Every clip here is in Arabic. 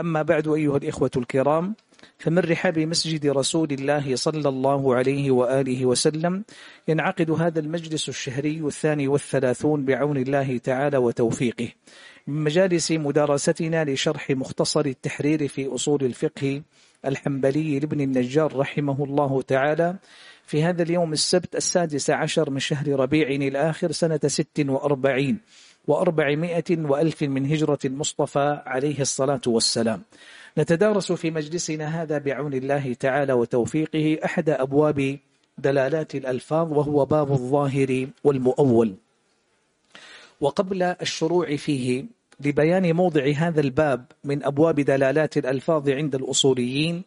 أما بعد أيها الإخوة الكرام فمن رحاب مسجد رسول الله صلى الله عليه وآله وسلم ينعقد هذا المجلس الشهري الثاني والثلاثون بعون الله تعالى وتوفيقه من مجالس مدارستنا لشرح مختصر التحرير في أصول الفقه الحنبلي لابن النجار رحمه الله تعالى في هذا اليوم السبت السادس عشر من شهر ربيع الآخر سنة ست وأربعين. وأربعمائة وألف من هجرة المصطفى عليه الصلاة والسلام. نتدارس في مجلسنا هذا بعون الله تعالى وتوفيقه أحد أبواب دلالات الألفاظ وهو باب الظاهر والمؤول. وقبل الشروع فيه لبيان موضع هذا الباب من أبواب دلالات الألفاظ عند الأصوليين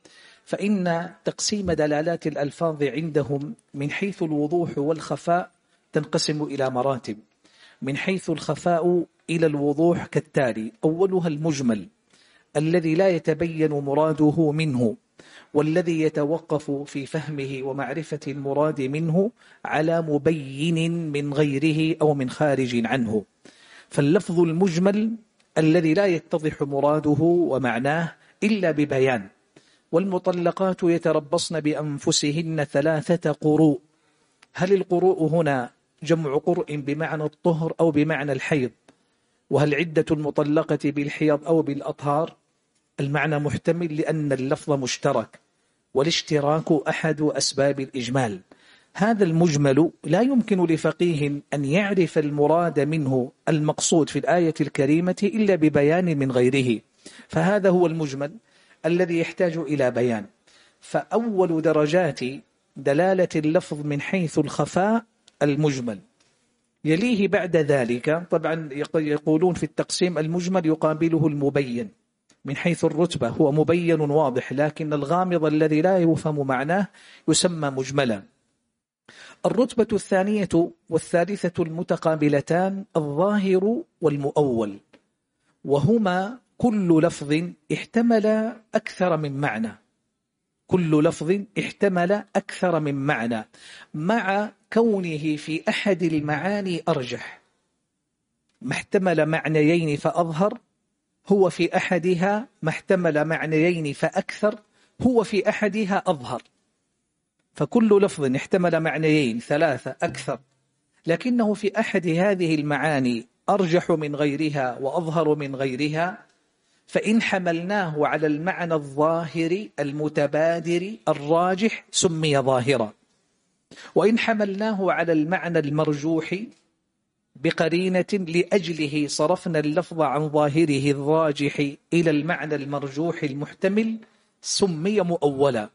فإن تقسيم دلالات الألفاظ عندهم من حيث الوضوح والخفاء تنقسم إلى مراتب. من حيث الخفاء إلى الوضوح كالتالي. أولها المجمل الذي لا يتبين مراده منه والذي يتوقف في فهمه ومعرفة المراد منه على مبين من غيره أو من خارج عنه. فاللفظ المجمل الذي لا يتضح مراده ومعناه إلا ببيان والمطلقات يتربصن بأنفسهن ثلاثة قروء. هل القروء هنا جمع قرء بمعنى الطهر أو بمعنى الحيض. وهل عدة المطلقة بالحيض أو بالأطهار؟ المعنى محتمل لأن اللفظ مشترك والاشتراك أحد أسباب الإجمال. هذا المجمل لا يمكن لفقيه أن يعرف المراد منه المقصود في الآية الكريمة إلا ببيان من غيره. فهذا هو المجمل الذي يحتاج إلى بيان. فأول درجات دلالة اللفظ من حيث الخفاء المجمل. يليه بعد ذلك طبعا يقولون في التقسيم المجمل يقابله المبين من حيث الرتبة هو مبين واضح لكن الغامض الذي لا يفهم معناه يسمى مجملا. الرتبة الثانية والثالثة المتقابلتان الظاهر والمؤول وهما كل لفظ احتمل أكثر من معنى. كل لفظ احتمل أكثر من معنى مع كونه في أحد المعاني أرجح. ما احتمل معنيين فأظهر هو في أحدها ما احتمل معنيين فأكثر هو في أحدها أظهر. فكل لفظ احتمل معنيين ثلاثة أكثر لكنه في أحد هذه المعاني أرجح من غيرها وأظهر من غيرها. فإن حملناه على المعنى الظاهر المتبادر الراجح سمي ظاهرا. وإن حملناه على المعنى المرجوح بقرينة لأجله صرفنا اللفظ عن ظاهره الراجح إلى المعنى المرجوح المحتمل سمي مؤولا.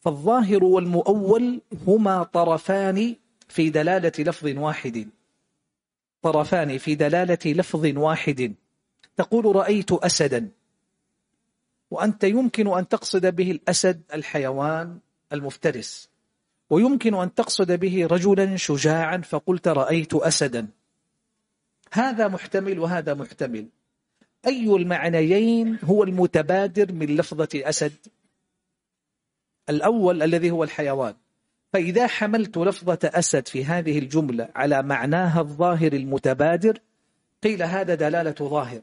فالظاهر والمؤول هما طرفان في دلالة لفظ واحد. طرفان في دلالة لفظ واحد. تقول رأيت أسدا. وأنت يمكن أن تقصد به الأسد الحيوان المفترس. ويمكن أن تقصد به رجلا شجاعا فقلت رأيت أسدا. هذا محتمل وهذا محتمل. أي المعنيين هو المتبادر من لفظة أسد الأول الذي هو الحيوان. فإذا حملت لفظة أسد في هذه الجملة على معناها الظاهر المتبادر قيل هذا دلالة ظاهر.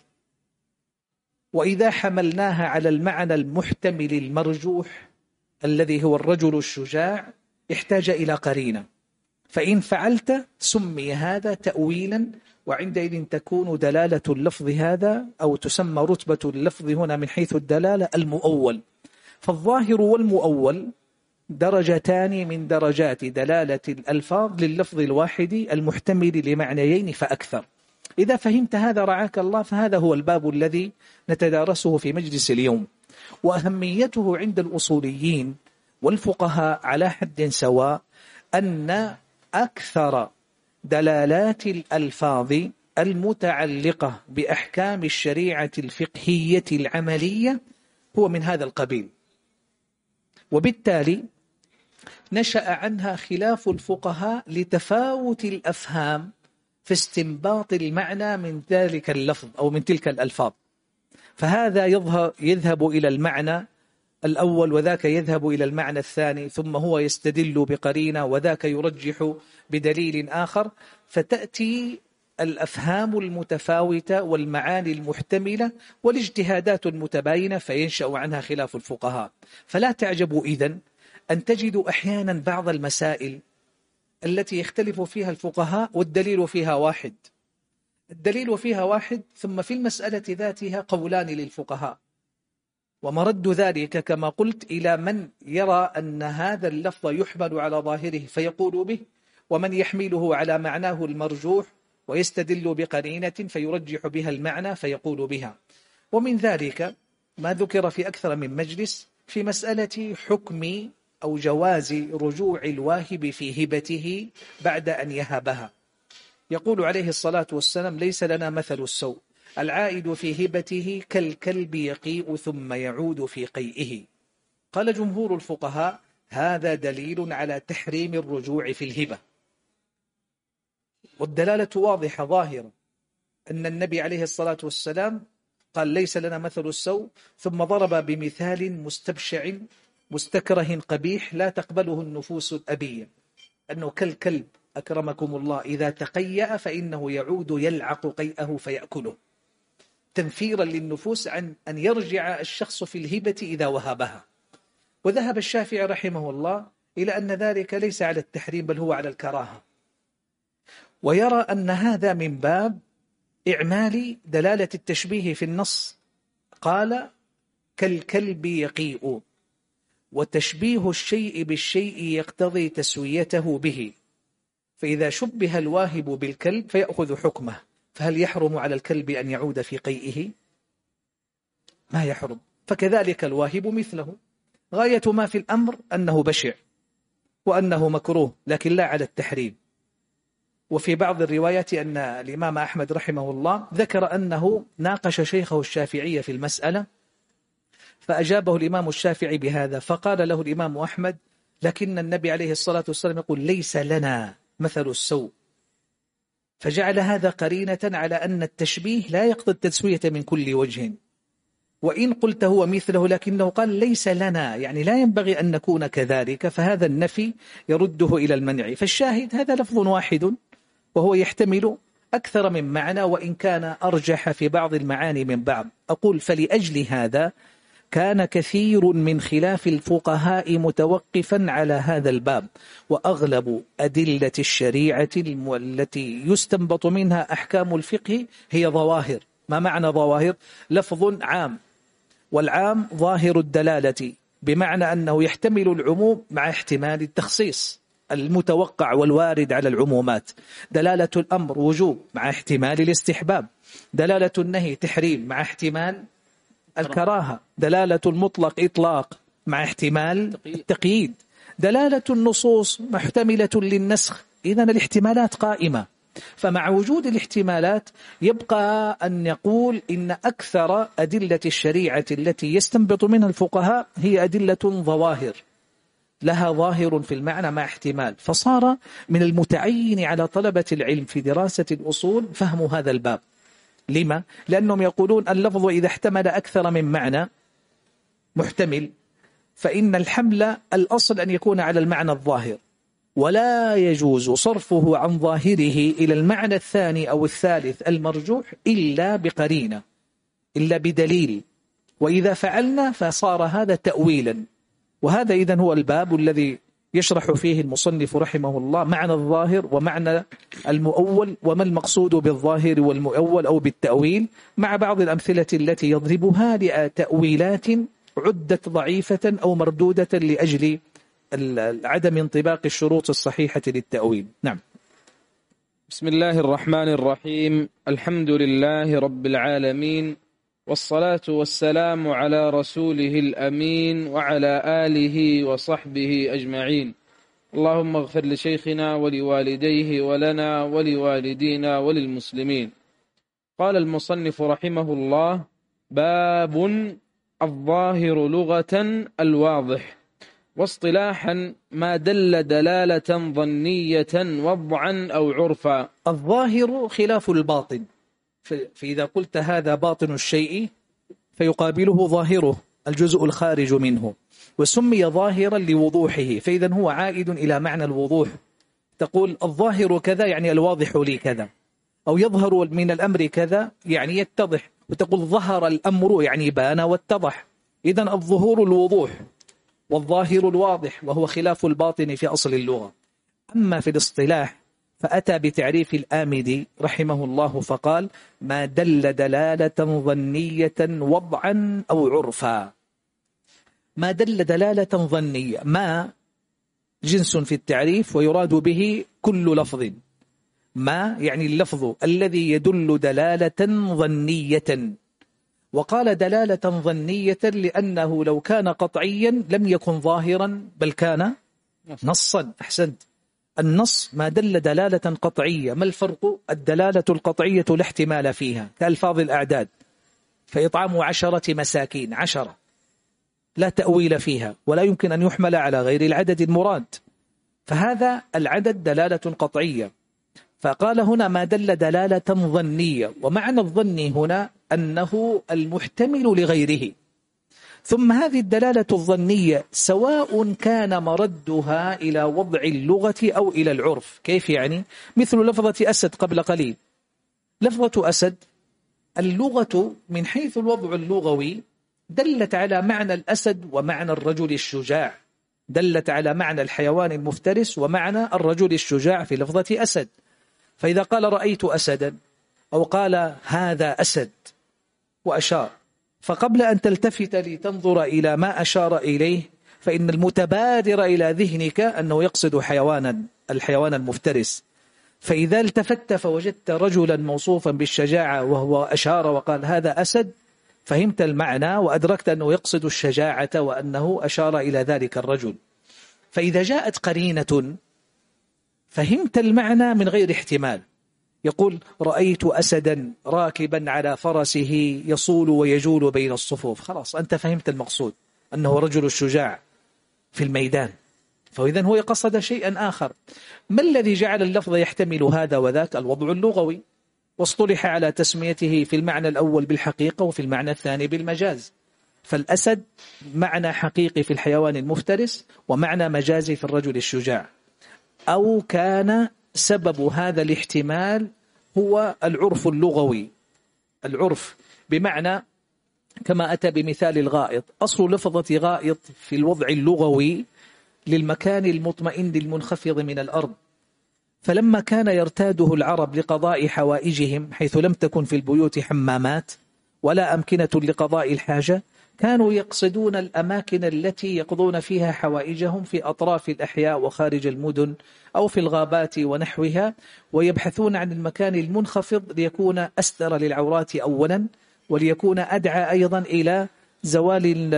وإذا حملناها على المعنى المحتمل المرجوح الذي هو الرجل الشجاع احتاج إلى قرينة. فإن فعلت سمي هذا تأويلا وعندئذ تكون دلالة اللفظ هذا أو تسمى رتبة اللفظ هنا من حيث الدلالة المؤول. فالظاهر والمؤول درجتان من درجات دلالة الألفاظ لللفظ الواحد المحتمل لمعنيين فأكثر. إذا فهمت هذا رعاك الله فهذا هو الباب الذي نتدارسه في مجلس اليوم. وأهميته عند الأصوليين والفقهاء على حد سواء أن أكثر دلالات الألفاظ المتعلقة بأحكام الشريعة الفقهية العملية هو من هذا القبيل. وبالتالي نشأ عنها خلاف الفقهاء لتفاوت الأفهام في استنباط المعنى من ذلك اللفظ أو من تلك الألفاظ. فهذا يذهب إلى المعنى الأول وذاك يذهب إلى المعنى الثاني ثم هو يستدل بقرينة وذاك يرجح بدليل آخر. فتأتي الأفهام المتفاوتة والمعاني المحتملة والاجتهادات المتباينة فينشأ عنها خلاف الفقهاء. فلا تعجبوا إذن أن تجدوا أحيانا بعض المسائل التي يختلف فيها الفقهاء والدليل فيها واحد. الدليل فيها واحد ثم في المسألة ذاتها قولان للفقهاء. ومرد ذلك كما قلت إلى من يرى أن هذا اللفظ يحمل على ظاهره فيقول به ومن يحمله على معناه المرجوح ويستدل بقرينة فيرجح بها المعنى فيقول بها. ومن ذلك ما ذكر في أكثر من مجلس في مسألة حكم أو جواز رجوع الواهب في هبته بعد أن يهبها. يقول عليه الصلاة والسلام ليس لنا مثل السوء. العائد في هبته كالكلب يقيء ثم يعود في قيئه. قال جمهور الفقهاء هذا دليل على تحريم الرجوع في الهبة. والدلالة واضحة ظاهرة. أن النبي عليه الصلاة والسلام قال ليس لنا مثل السوء ثم ضرب بمثال مستبشع مستكره قبيح لا تقبله النفوس الأبية أنه كالكلب أكرمكم الله إذا تقيأ فإنه يعود يلعق قيئه فيأكله. تنفيرا للنفوس عن أن يرجع الشخص في الهبة إذا وهبها. وذهب الشافعي رحمه الله إلى أن ذلك ليس على التحريم بل هو على الكراهة. ويرى أن هذا من باب إعمال دلالة التشبيه في النص. قال كالكلب يقيء. وتشبيه الشيء بالشيء يقتضي تسويته به. فإذا شبه الواهب بالكلب فيأخذ حكمه. فهل يحرم على الكلب أن يعود في قيئه؟ ما يحرم. فكذلك الواهب مثله. غاية ما في الأمر أنه بشع وأنه مكروه لكن لا على التحريم. وفي بعض الروايات أن الإمام أحمد رحمه الله ذكر أنه ناقش شيخه الشافعية في المسألة فأجابه الإمام الشافعي بهذا فقال له الإمام أحمد لكن النبي عليه الصلاة والسلام يقول ليس لنا مثل السوء فجعل هذا قرينة على أن التشبيه لا يقتضي التسوية من كل وجه. وإن قلت هو مثله لكنه قال ليس لنا يعني لا ينبغي أن نكون كذلك فهذا النفي يرده إلى المنع. فالشاهد هذا لفظ واحد وهو يحتمل أكثر من معنى وإن كان أرجح في بعض المعاني من بعض. أقول فلأجل هذا كان كثير من خلاف الفقهاء متوقفا على هذا الباب وأغلب أدلة الشريعة التي يستنبط منها أحكام الفقه هي ظواهر. ما معنى ظواهر؟ لفظ عام. والعام ظاهر الدلالة بمعنى أنه يحتمل العموم مع احتمال التخصيص المتوقع والوارد على العمومات. دلالة الأمر وجوب مع احتمال الاستحباب. دلالة النهي تحريم مع احتمال الكراهة. دلالة المطلق إطلاق مع احتمال التقييد دلالة النصوص محتملة للنسخ. إذا الاحتمالات قائمة. فمع وجود الاحتمالات يبقى أن يقول إن أكثر أدلة الشريعة التي يستنبط منها الفقهاء هي أدلة ظواهر. لها ظاهر في المعنى مع احتمال. فصار من المتعين على طلبة العلم في دراسة الأصول فهم هذا الباب. لما؟ لأنهم يقولون اللفظ إذا احتمل أكثر من معنى محتمل فإن الحمل الأصل أن يكون على المعنى الظاهر ولا يجوز صرفه عن ظاهره إلى المعنى الثاني أو الثالث المرجوح إلا بقرينة إلا بدليل وإذا فعلنا فصار هذا تأويلا وهذا إذا هو الباب الذي يشرح فيه المصنف رحمه الله معنى الظاهر ومعنى المؤول وما المقصود بالظاهر والمؤول أو بالتأويل مع بعض الأمثلة التي يضربها لتأويلات عدت ضعيفة أو مردودة لأجل عدم انطباق الشروط الصحيحة للتأويل. نعم. بسم الله الرحمن الرحيم. الحمد لله رب العالمين. والصلاة والسلام على رسوله الأمين وعلى آله وصحبه أجمعين. اللهم اغفر لشيخنا ولوالديه ولنا ولوالدينا وللمسلمين. قال المصنف رحمه الله باب الظاهر لغة الواضح. واصطلاحا ما دل دلالة ظنية وضعا أو عرفا. الظاهر خلاف الباطن. فإذا قلت هذا باطن الشيء فيقابله ظاهره الجزء الخارج منه وسمي ظاهرا لوضوحه فإذا هو عائد إلى معنى الوضوح. تقول الظاهر كذا يعني الواضح لي كذا أو يظهر من الأمر كذا يعني يتضح وتقول ظهر الأمر يعني بان واتضح. إذا الظهور الوضوح والظاهر الواضح وهو خلاف الباطن في أصل اللغة. أما في الاصطلاح فأتى بتعريف الآمدي رحمه الله فقال ما دل دلالة ظنية وضعا أو عرفا. ما دل دلالة ظنية ما جنس في التعريف ويراد به كل لفظ. ما يعني اللفظ الذي يدل دلالة ظنية. وقال دلالة ظنية لأنه لو كان قطعيا لم يكن ظاهرا بل كان نصا. أحسنت. النص ما دل دلالة قطعية ما الفرق؟ الدلالة القطعية لا احتمال فيها كألفاظ الأعداد. فإطعام عشرة مساكين عشرة. لا تأويل فيها ولا يمكن أن يحمل على غير العدد المراد. فهذا العدد دلالة قطعية. فقال هنا ما دل دلالة ظنية ومعنى الظن هنا أنه المحتمل لغيره. ثم هذه الدلالة الظنية سواء كان مردها إلى وضع اللغة أو إلى العرف. كيف يعني؟ مثل لفظة أسد قبل قليل. لفظة أسد اللغة من حيث الوضع اللغوي دلت على معنى الأسد ومعنى الرجل الشجاع. دلت على معنى الحيوان المفترس ومعنى الرجل الشجاع في لفظة أسد. فإذا قال رأيت أسدا أو قال هذا أسد وأشار فقبل أن تلتفت لتنظر إلى ما أشار إليه فإن المتبادر إلى ذهنك أنه يقصد حيوانا الحيوان المفترس. فإذا التفت فوجدت رجلا موصوفا بالشجاعة وهو أشار وقال هذا أسد فهمت المعنى وأدركت أنه يقصد الشجاعة وأنه أشار إلى ذلك الرجل. فإذا جاءت قرينة فهمت المعنى من غير احتمال. يقول رأيت أسدا راكبا على فرسه يصول ويجول بين الصفوف. خلاص أنت فهمت المقصود أنه رجل الشجاع في الميدان. فإذا هو قصد شيئا آخر. ما الذي جعل اللفظ يحتمل هذا وذاك؟ الوضع اللغوي. واصطلح على تسميته في المعنى الأول بالحقيقة وفي المعنى الثاني بالمجاز. فالأسد معنى حقيقي في الحيوان المفترس ومعنى مجازي في الرجل الشجاع. أو كان سبب هذا الاحتمال هو العرف اللغوي. العرف بمعنى كما أتى بمثال الغائط. أصل لفظة غائط في الوضع اللغوي للمكان المطمئن المنخفض من الأرض. فلما كان يرتاده العرب لقضاء حوائجهم حيث لم تكن في البيوت حمامات ولا أمكنة لقضاء الحاجة كانوا يقصدون الأماكن التي يقضون فيها حوائجهم في أطراف الأحياء وخارج المدن أو في الغابات ونحوها ويبحثون عن المكان المنخفض ليكون أستر للعورات أولا وليكون أدعى أيضا إلى زوال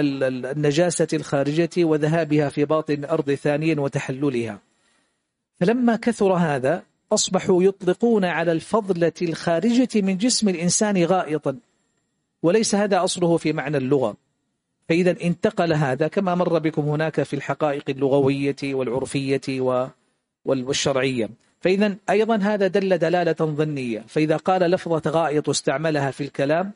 النجاسة الخارجة وذهابها في باطن الأرض ثانيا وتحللها. فلما كثر هذا أصبحوا يطلقون على الفضلة الخارجة من جسم الإنسان غائطا وليس هذا أصله في معنى اللغة. فإذا انتقل هذا كما مر بكم هناك في الحقائق اللغوية والعرفية والشرعية. فإذا أيضا هذا دل دلالة ظنية. فإذا قال لفظة غائط استعملها في الكلام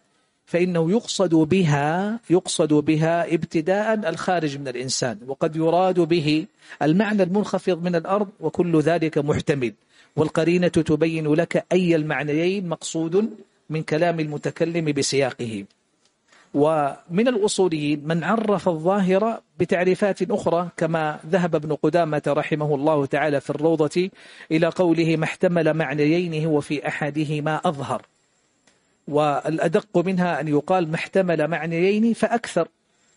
فإنه يقصد بها يقصد بها ابتداء الخارج من الإنسان وقد يراد به المعنى المنخفض من الأرض وكل ذلك محتمل. والقرينة تبين لك أي المعنيين مقصود من كلام المتكلم بسياقه. ومن الأصوليين من عرف الظاهر بتعريفات أخرى كما ذهب ابن قدامة رحمه الله تعالى في الروضة إلى قوله ما احتمل معنيين هو في أحدهما أظهر. والأدق منها أن يقال ما احتمل معنيين فأكثر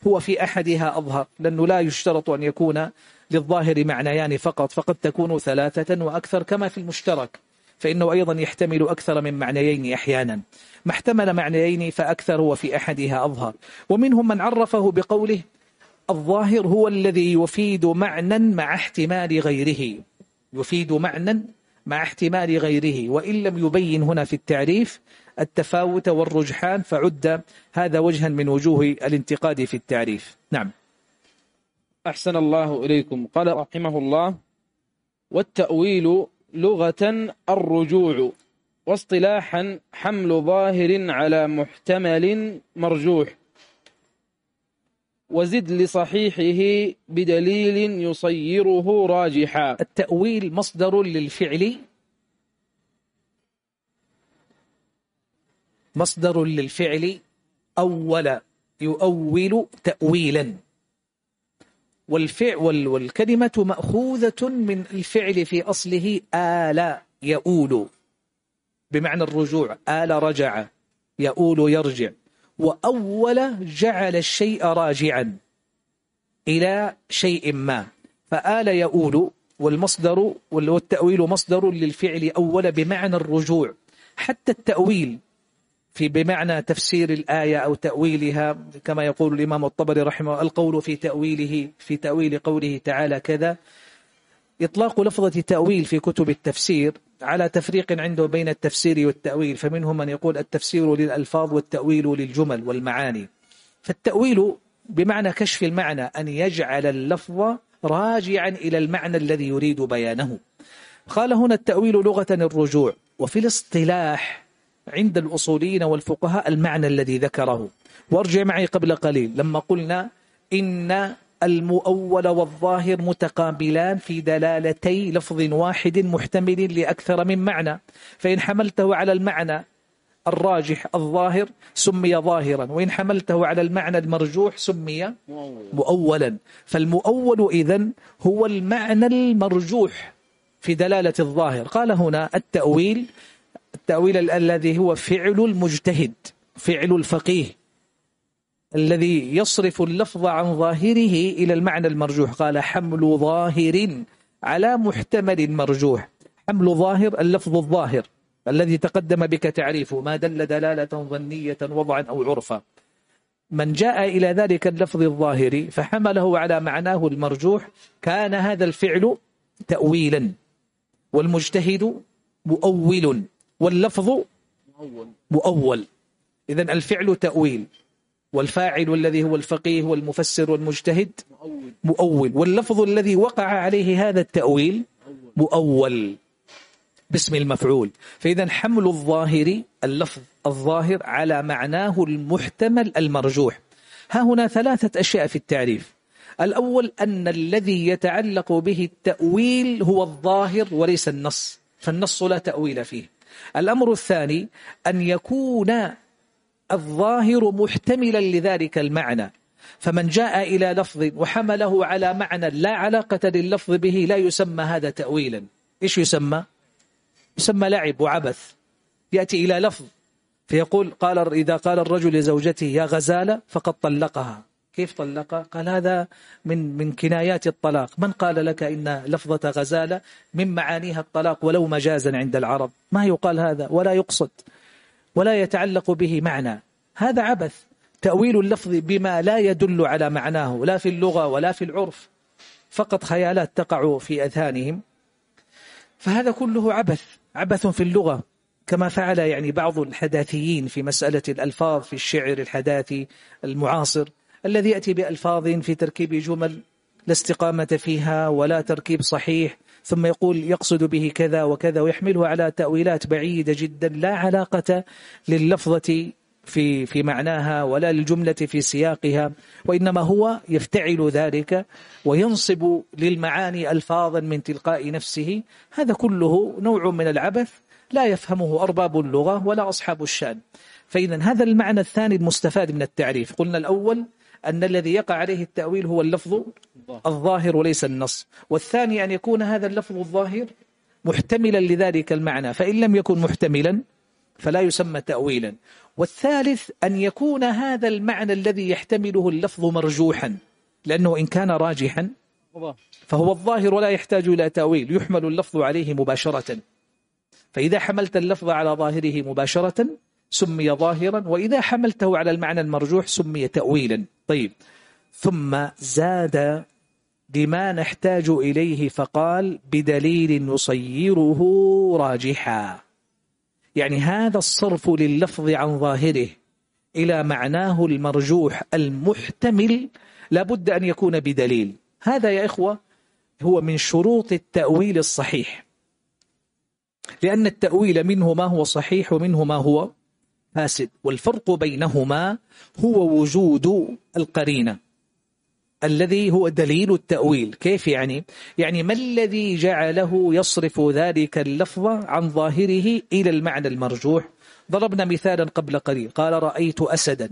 هو في أحدها أظهر لأنه لا يشترط أن يكون للظاهر معنيان فقط فقد تكون ثلاثة وأكثر كما في المشترك. فإنه أيضا يحتمل أكثر من معنيين أحيانا. ما احتمل معنيين فأكثر وفي أحدها أظهر. ومنهم من عرفه بقوله الظاهر هو الذي يفيد معنى مع احتمال غيره. يفيد معنى مع احتمال غيره. وإن لم يبين هنا في التعريف التفاوت والرجحان فعد هذا وجها من وجوه الانتقاد في التعريف. نعم. أحسن الله إليكم. قال رحمه الله والتأويل لغة الرجوع واصطلاحا حمل ظاهر على محتمل مرجوح. وزد لصحيحه بدليل يصيره راجحا. التأويل مصدر للفعل. مصدر للفعل. أول يؤول تأويلا. والفعل والكلمة مأخوذة من الفعل في أصله آل يؤول. بمعنى الرجوع آل رجع يؤول يرجع. وأول جعل الشيء راجعا إلى شيء ما. فآل يؤول والمصدر والتأويل مصدر للفعل أول بمعنى الرجوع. حتى التأويل في بمعنى تفسير الآية أو تأويلها كما يقول الإمام الطبري رحمه القول في تأويله في تأويل قوله تعالى كذا. إطلاق لفظة تأويل في كتب التفسير على تفريق عنده بين التفسير والتأويل فمنهم من يقول التفسير للألفاظ والتأويل للجمل والمعاني. فالتأويل بمعنى كشف المعنى أن يجعل اللفظ راجعا إلى المعنى الذي يريد بيانه. قال هنا التأويل لغة الرجوع وفي الاصطلاح عند الأصوليين والفقهاء المعنى الذي ذكره. وارجع معي قبل قليل. لما قلنا إن المؤول والظاهر متقابلان في دلالتي لفظ واحد محتمل لأكثر من معنى. فإن حملته على المعنى الراجح الظاهر سمي ظاهرا. وإن حملته على المعنى المرجوح سمي مؤولا. فالمؤول إذن هو المعنى المرجوح في دلالة الظاهر. قال هنا التأويل التأويل الذي هو فعل المجتهد فعل الفقيه الذي يصرف اللفظ عن ظاهره إلى المعنى المرجوح. قال حمل ظاهر على محتمل مرجوح. حمل ظاهر اللفظ الظاهر الذي تقدم بك تعريفه. ما دل دلالة ظنية وضعا أو عرفا. من جاء إلى ذلك اللفظ الظاهر فحمله على معناه المرجوح كان هذا الفعل تأويلا والمجتهد مؤول. واللفظ مؤول. إذا الفعل تأويل. والفاعل الذي هو الفقيه والمفسر والمجتهد مؤول. واللفظ الذي وقع عليه هذا التأويل مؤول. باسم المفعول. فإذا حمل الظاهر اللفظ الظاهر على معناه المحتمل المرجوح. ها هنا ثلاثة أشياء في التعريف. الأول أن الذي يتعلق به التأويل هو الظاهر وليس النص. فالنص لا تأويل فيه. الأمر الثاني أن يكون الظاهر محتملا لذلك المعنى. فمن جاء إلى لفظ وحمله على معنى لا علاقة لللفظ به لا يسمى هذا تأويلا. إيش يسمى؟ يسمى لعب وعبث. يأتي إلى لفظ فيقول قال إذا قال الرجل لزوجته يا غزالة فقد طلقها. كيف طلقها؟ قال هذا من من كنايات الطلاق. من قال لك إن لفظة غزالة من معانيها الطلاق ولو مجازا عند العرب؟ ما يقال هذا ولا يقصد ولا يتعلق به معنى. هذا عبث. تأويل اللفظ بما لا يدل على معناه لا في اللغة ولا في العرف. فقط خيالات تقع في أذهانهم. فهذا كله عبث عبث في اللغة. كما فعل يعني بعض الحداثيين في مسألة الألفاظ في الشعر الحداثي المعاصر. الذي يأتي بألفاظ في تركيب جمل لا استقامة فيها ولا تركيب صحيح ثم يقول يقصد به كذا وكذا ويحمله على تأويلات بعيدة جدا لا علاقة لللفظة في في معناها ولا للجملة في سياقها وإنما هو يفتعل ذلك وينصب للمعاني ألفاظا من تلقاء نفسه. هذا كله نوع من العبث لا يفهمه أرباب اللغة ولا أصحاب الشان. فإذا هذا المعنى الثاني المستفاد من التعريف. قلنا الأول أن الذي يقع عليه التأويل هو اللفظ الظاهر وليس النص. والثاني أن يكون هذا اللفظ الظاهر محتملا لذلك المعنى. فإن لم يكن محتملا فلا يسمى تأويلا. والثالث أن يكون هذا المعنى الذي يحتمله اللفظ مرجوحا. لأنه إن كان راجحا فهو الظاهر ولا يحتاج إلى تأويل. يحمل اللفظ عليه مباشرة. فإذا حملت اللفظ على ظاهره مباشرة سمي ظاهرا وإذا حملته على المعنى المرجوح سمي تأويلا. طيب. ثم زاد بما نحتاج إليه فقال بدليل يصيره راجحا. يعني هذا الصرف لللفظ عن ظاهره إلى معناه المرجوح المحتمل لابد أن يكون بدليل. هذا يا إخوة هو من شروط التأويل الصحيح. لأن التأويل منه ما هو صحيح ومنه ما هو فاسد. والفرق بينهما هو وجود القرينة الذي هو دليل التأويل. كيف يعني؟ يعني ما الذي جعله يصرف ذلك اللفظ عن ظاهره إلى المعنى المرجوح؟ ضربنا مثالا قبل قليل. قال رأيت أسدا.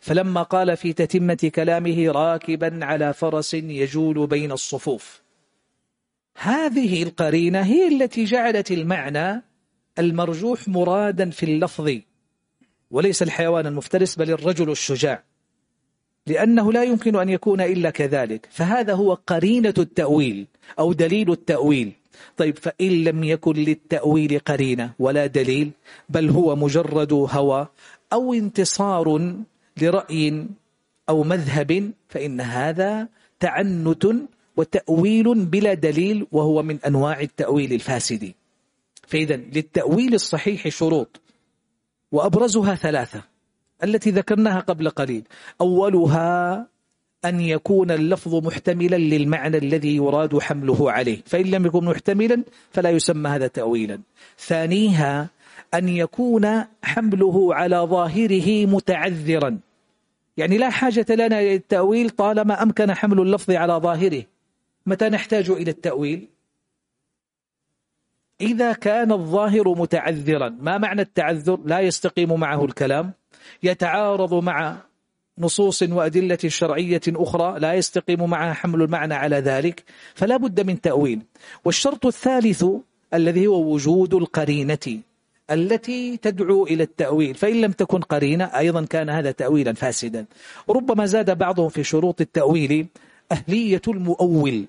فلما قال في تتمة كلامه راكبا على فرس يجول بين الصفوف. هذه القرينة هي التي جعلت المعنى المرجوح مرادا في اللفظ. وليس الحيوان المفترس بل الرجل الشجاع. لأنه لا يمكن أن يكون إلا كذلك. فهذا هو قرينة التأويل أو دليل التأويل. طيب فإن لم يكن للتأويل قرينة ولا دليل بل هو مجرد هوى أو انتصار لرأي أو مذهب فإن هذا تعنت وتأويل بلا دليل وهو من أنواع التأويل الفاسد. فإذا للتأويل الصحيح شروط. وأبرزها ثلاثة التي ذكرناها قبل قليل. أولها أن يكون اللفظ محتملا للمعنى الذي يراد حمله عليه. فإن لم يكن محتملا فلا يسمى هذا تأويلا. ثانيها أن يكون حمله على ظاهره متعذرا. يعني لا حاجة لنا للتأويل طالما أمكن حمل اللفظ على ظاهره. متى نحتاج إلى التأويل؟ إذا كان الظاهر متعذرا ما معنى التعذر؟ لا يستقيم معه الكلام يتعارض مع نصوص وأدلة شرعية أخرى لا يستقيم معها حمل المعنى على ذلك فلا بد من تأويل. والشرط الثالث الذي هو وجود القرينة التي تدعو إلى التأويل فإن لم تكن قرينة أيضا كان هذا تأويلا فاسدا. ربما زاد بعضهم في شروط التأويل أهلية المؤول.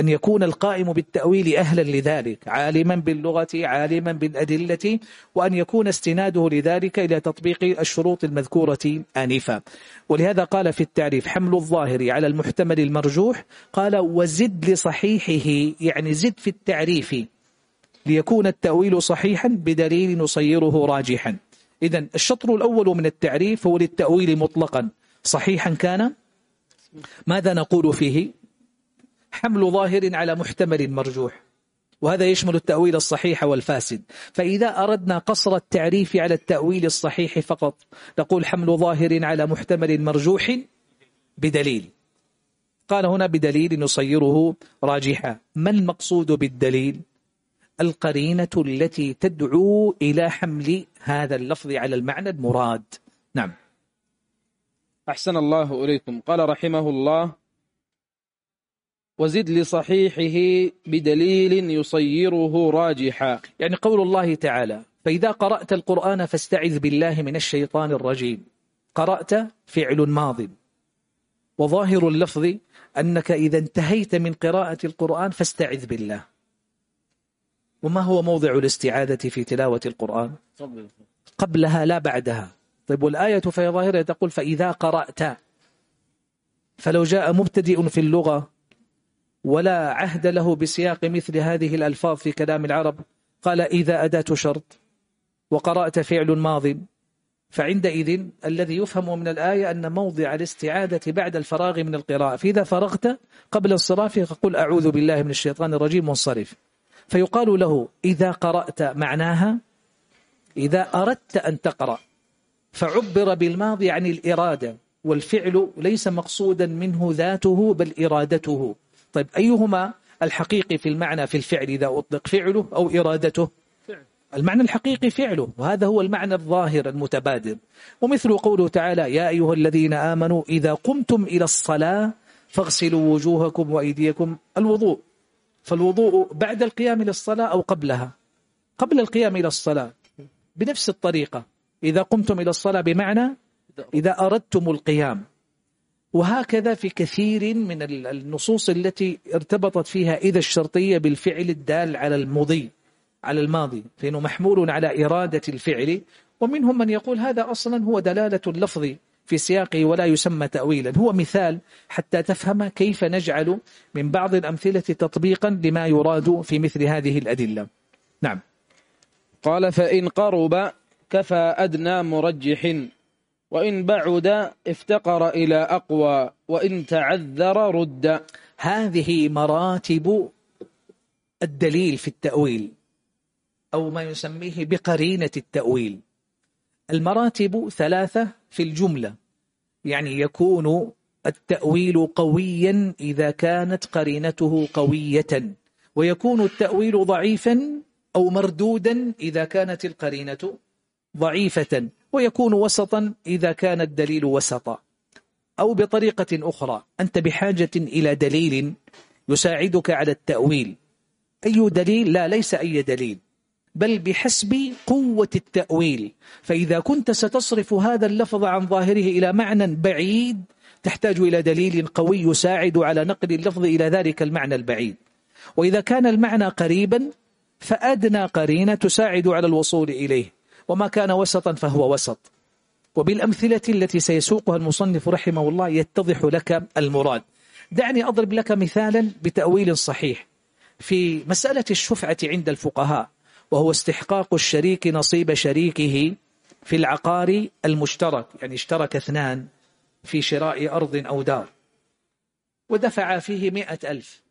أن يكون القائم بالتأويل أهلا لذلك عالما باللغة عالما بالأدلة وأن يكون استناده لذلك إلى تطبيق الشروط المذكورة آنفا. ولهذا قال في التعريف حمل الظاهر على المحتمل المرجوح. قال وزد لصحيحه يعني زد في التعريف ليكون التأويل صحيحا بدليل نصيره راجحا. إذا الشطر الأول من التعريف هو للتأويل مطلقا. صحيحا كان؟ ماذا نقول فيه؟ حمل ظاهر على محتمل مرجوح. وهذا يشمل التأويل الصحيح والفاسد. فإذا أردنا قصر التعريف على التأويل الصحيح فقط نقول حمل ظاهر على محتمل مرجوح بدليل. قال هنا بدليل نصيره راجحا. ما المقصود بالدليل؟ القرينة التي تدعو إلى حمل هذا اللفظ على المعنى المراد. نعم. أحسن الله إليكم. قال رحمه الله وزد لصحيحه بدليل يصيره راجحا. يعني قول الله تعالى فإذا قرأت القرآن فاستعذ بالله من الشيطان الرجيم. قرأت فعل ماض. وظاهر اللفظ أنك إذا انتهيت من قراءة القرآن فاستعذ بالله. وما هو موضع الاستعاذة في تلاوة القرآن؟ قبلها لا بعدها. طيب والآية في ظاهرة تقول فإذا قرأت. فلو جاء مبتدئ في اللغة ولا عهد له بسياق مثل هذه الألفاظ في كلام العرب. قال إذا أداة شرط وقرأت فعل ماض فعندئذ الذي يفهم من الآية أن موضع الاستعادة بعد الفراغ من القراءة. فإذا فرغت قبل الصراف فقل أعوذ بالله من الشيطان الرجيم منصرف فيقال له إذا قرأت معناها إذا أردت أن تقرأ. فعبر بالماضي عن الإرادة. والفعل ليس مقصودا منه ذاته بل إرادته. طيب أيهما الحقيقي في المعنى في الفعل إذا أطلق فعله أو إرادته؟ المعنى الحقيقي فعله وهذا هو المعنى الظاهر المتبادر. ومثل قوله تعالى يا أيها الذين آمنوا إذا قمتم إلى الصلاة فاغسلوا وجوهكم وأيديكم الوضوء. فالوضوء بعد القيام إلى الصلاة أو قبلها؟ قبل القيام إلى الصلاة بنفس الطريقة. إذا قمتم إلى الصلاة بمعنى إذا أردتم القيام. وهكذا في كثير من النصوص التي ارتبطت فيها إذا الشرطية بالفعل الدال على المضي على الماضي فإنه محمول على إرادة الفعل ومنهم من يقول هذا أصلا هو دلالة اللفظ في سياقه ولا يسمى تأويلا. هو مثال حتى تفهم كيف نجعل من بعض الأمثلة تطبيقا لما يراد في مثل هذه الأدلة. نعم. قال فإن قرب كفى أدنى مرجح. وإن بعد افتقر إلى أقوى وإن تعذر رد. هذه مراتب الدليل في التأويل أو ما يسميه بقرينة التأويل. المراتب ثلاثة في الجملة يعني يكون التأويل قويا إذا كانت قرينته قوية ويكون التأويل ضعيفا أو مردودا إذا كانت القرينة ضعيفة. ويكون وسطا إذا كان الدليل وسطا. أو بطريقة أخرى أنت بحاجة إلى دليل يساعدك على التأويل. أي دليل؟ لا ليس أي دليل بل بحسب قوة التأويل. فإذا كنت ستصرف هذا اللفظ عن ظاهره إلى معنى بعيد تحتاج إلى دليل قوي يساعد على نقل اللفظ إلى ذلك المعنى البعيد. وإذا كان المعنى قريبا فأدنى قرينة تساعد على الوصول إليه. وما كان وسطا فهو وسط. وبالأمثلة التي سيسوقها المصنف رحمه الله يتضح لك المراد. دعني أضرب لك مثالا بتأويل صحيح. في مسألة الشفعة عند الفقهاء وهو استحقاق الشريك نصيب شريكه في العقار المشترك يعني اشترك اثنان في شراء أرض أو دار. ودفع فيه مئة ألف.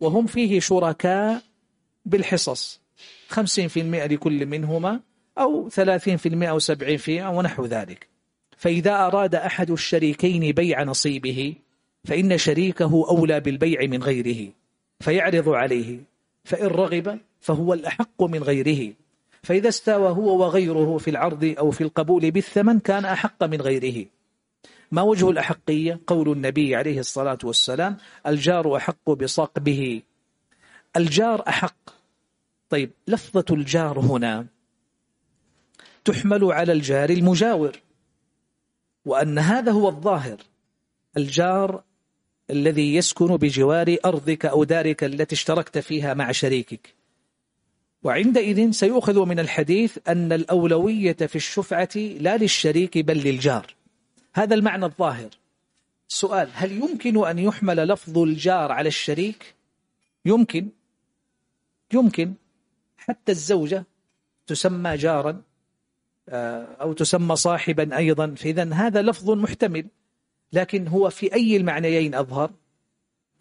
وهم فيه شركاء بالحصص. خمسين في المئة لكل منهما. أو ثلاثين في المئة أو سبعين في ونحو ذلك. فإذا أراد أحد الشريكين بيع نصيبه فإن شريكه أولى بالبيع من غيره فيعرض عليه. فإن رغب فهو الأحق من غيره. فإذا استوى هو وغيره في العرض أو في القبول بالثمن كان أحق من غيره. ما وجه الأحقية؟ قول النبي عليه الصلاة والسلام الجار أحق بصقبه. الجار أحق. طيب لفظة الجار هنا تحمل على الجار المجاور وأن هذا هو الظاهر الجار الذي يسكن بجوار أرضك أو دارك التي اشتركت فيها مع شريكك. وعندئذ سيؤخذ من الحديث أن الأولوية في الشفعة لا للشريك بل للجار. هذا المعنى الظاهر. سؤال هل يمكن أن يحمل لفظ الجار على الشريك؟ يمكن. يمكن. حتى الزوجة تسمى جارا. أو تسمى صاحبا أيضا. فإذا هذا لفظ محتمل لكن هو في أي المعنيين أظهر؟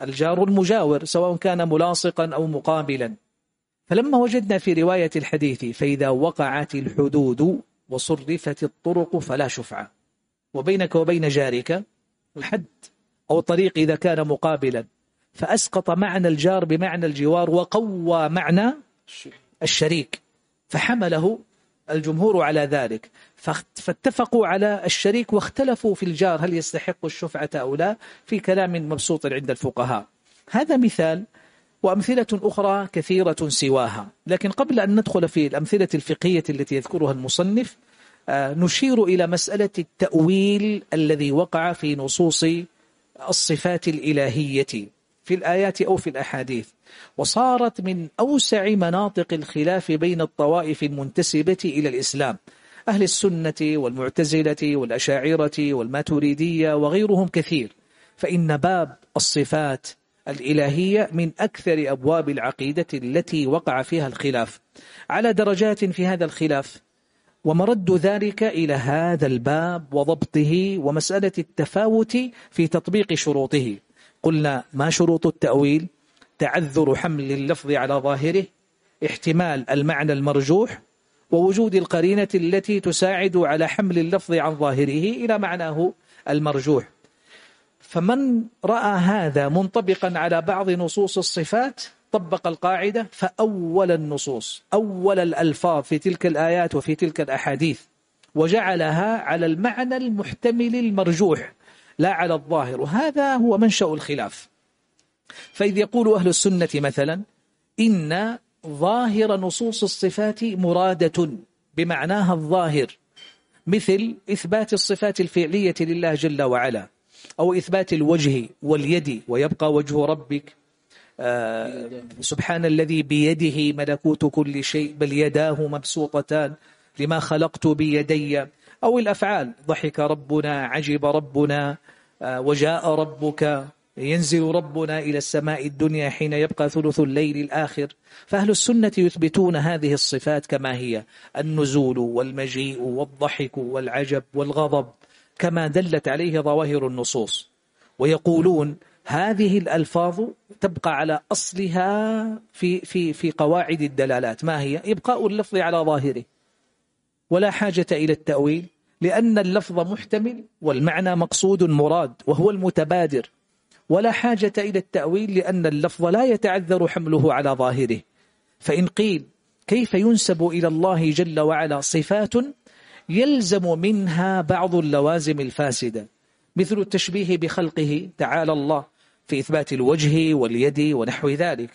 الجار المجاور سواء كان ملاصقا أو مقابلا. فلما وجدنا في رواية الحديث فإذا وقعت الحدود وصرفت الطرق فلا شفعة. وبينك وبين جارك الحد أو الطريق إذا كان مقابلا. فأسقط معنى الجار بمعنى الجوار وقوى معنى الشريك. فحمله الجمهور على ذلك. فاتفقوا على الشريك واختلفوا في الجار هل يستحق الشفعة أو لا في كلام مبسوط عند الفقهاء. هذا مثال وأمثلة أخرى كثيرة سواها. لكن قبل أن ندخل في الأمثلة الفقهية التي يذكرها المصنف آه، نشير إلى مسألة التأويل الذي وقع في نصوص الصفات الإلهية. في الآيات أو في الأحاديث. وصارت من أوسع مناطق الخلاف بين الطوائف المنتسبة إلى الإسلام. أهل السنة والمعتزلة والأشاعرة والماتريدية وغيرهم كثير. فإن باب الصفات الإلهية من أكثر أبواب العقيدة التي وقع فيها الخلاف. على درجات في هذا الخلاف. ومرد ذلك إلى هذا الباب وضبطه ومسألة التفاوت في تطبيق شروطه. قلنا ما شروط التأويل؟ تعذر حمل اللفظ على ظاهره احتمال المعنى المرجوح ووجود القرينة التي تساعد على حمل اللفظ عن ظاهره إلى معناه المرجوح. فمن رأى هذا منطبقا على بعض نصوص الصفات طبق القاعدة فأول النصوص أول الألفاظ في تلك الآيات وفي تلك الأحاديث وجعلها على المعنى المحتمل المرجوح. لا على الظاهر. وهذا هو منشأ الخلاف. فإذ يقول أهل السنة مثلا إن ظاهر نصوص الصفات مرادة بمعناها الظاهر مثل إثبات الصفات الفعلية لله جل وعلا أو إثبات الوجه واليد ويبقى وجه ربك آه سبحان الذي بيده ملكوت كل شيء بل يداه مبسوطتان لما خلقت بيدي أو الأفعال. ضحك ربنا عجب ربنا آه وجاء ربك ينزل ربنا إلى السماء الدنيا حين يبقى ثلث الليل الآخر. فأهل السنة يثبتون هذه الصفات كما هي النزول والمجيء والضحك والعجب والغضب كما دلت عليه ظواهر النصوص. ويقولون هذه الألفاظ تبقى على أصلها في, في, في قواعد الدلالات. ما هي؟ إبقاء اللفظ على ظاهره. ولا حاجة إلى التأويل لأن اللفظ محتمل والمعنى مقصود مراد وهو المتبادر. ولا حاجة إلى التأويل لأن اللفظ لا يتعذر حمله على ظاهره. فإن قيل كيف ينسب إلى الله جل وعلا صفات يلزم منها بعض اللوازم الفاسدة مثل التشبيه بخلقه تعالى الله. في إثبات الوجه واليد ونحو ذلك.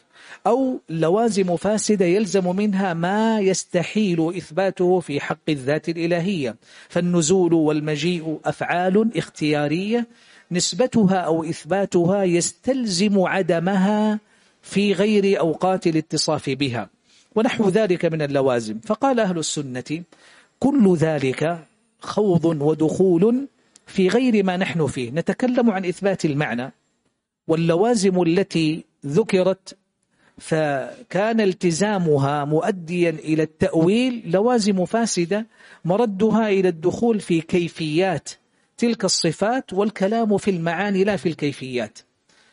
أو لوازم فاسدة يلزم منها ما يستحيل إثباته في حق الذات الإلهية. فالنزول والمجيء أفعال اختيارية نسبتها أو إثباتها يستلزم عدمها في غير أوقات الاتصاف بها. ونحو ذلك من اللوازم. فقال أهل السنة كل ذلك خوض ودخول في غير ما نحن فيه. نتكلم عن إثبات المعنى. واللوازم التي ذكرت فكان التزامها مؤديا إلى التأويل لوازم فاسدة مردها إلى الدخول في كيفيات تلك الصفات والكلام في المعاني لا في الكيفيات.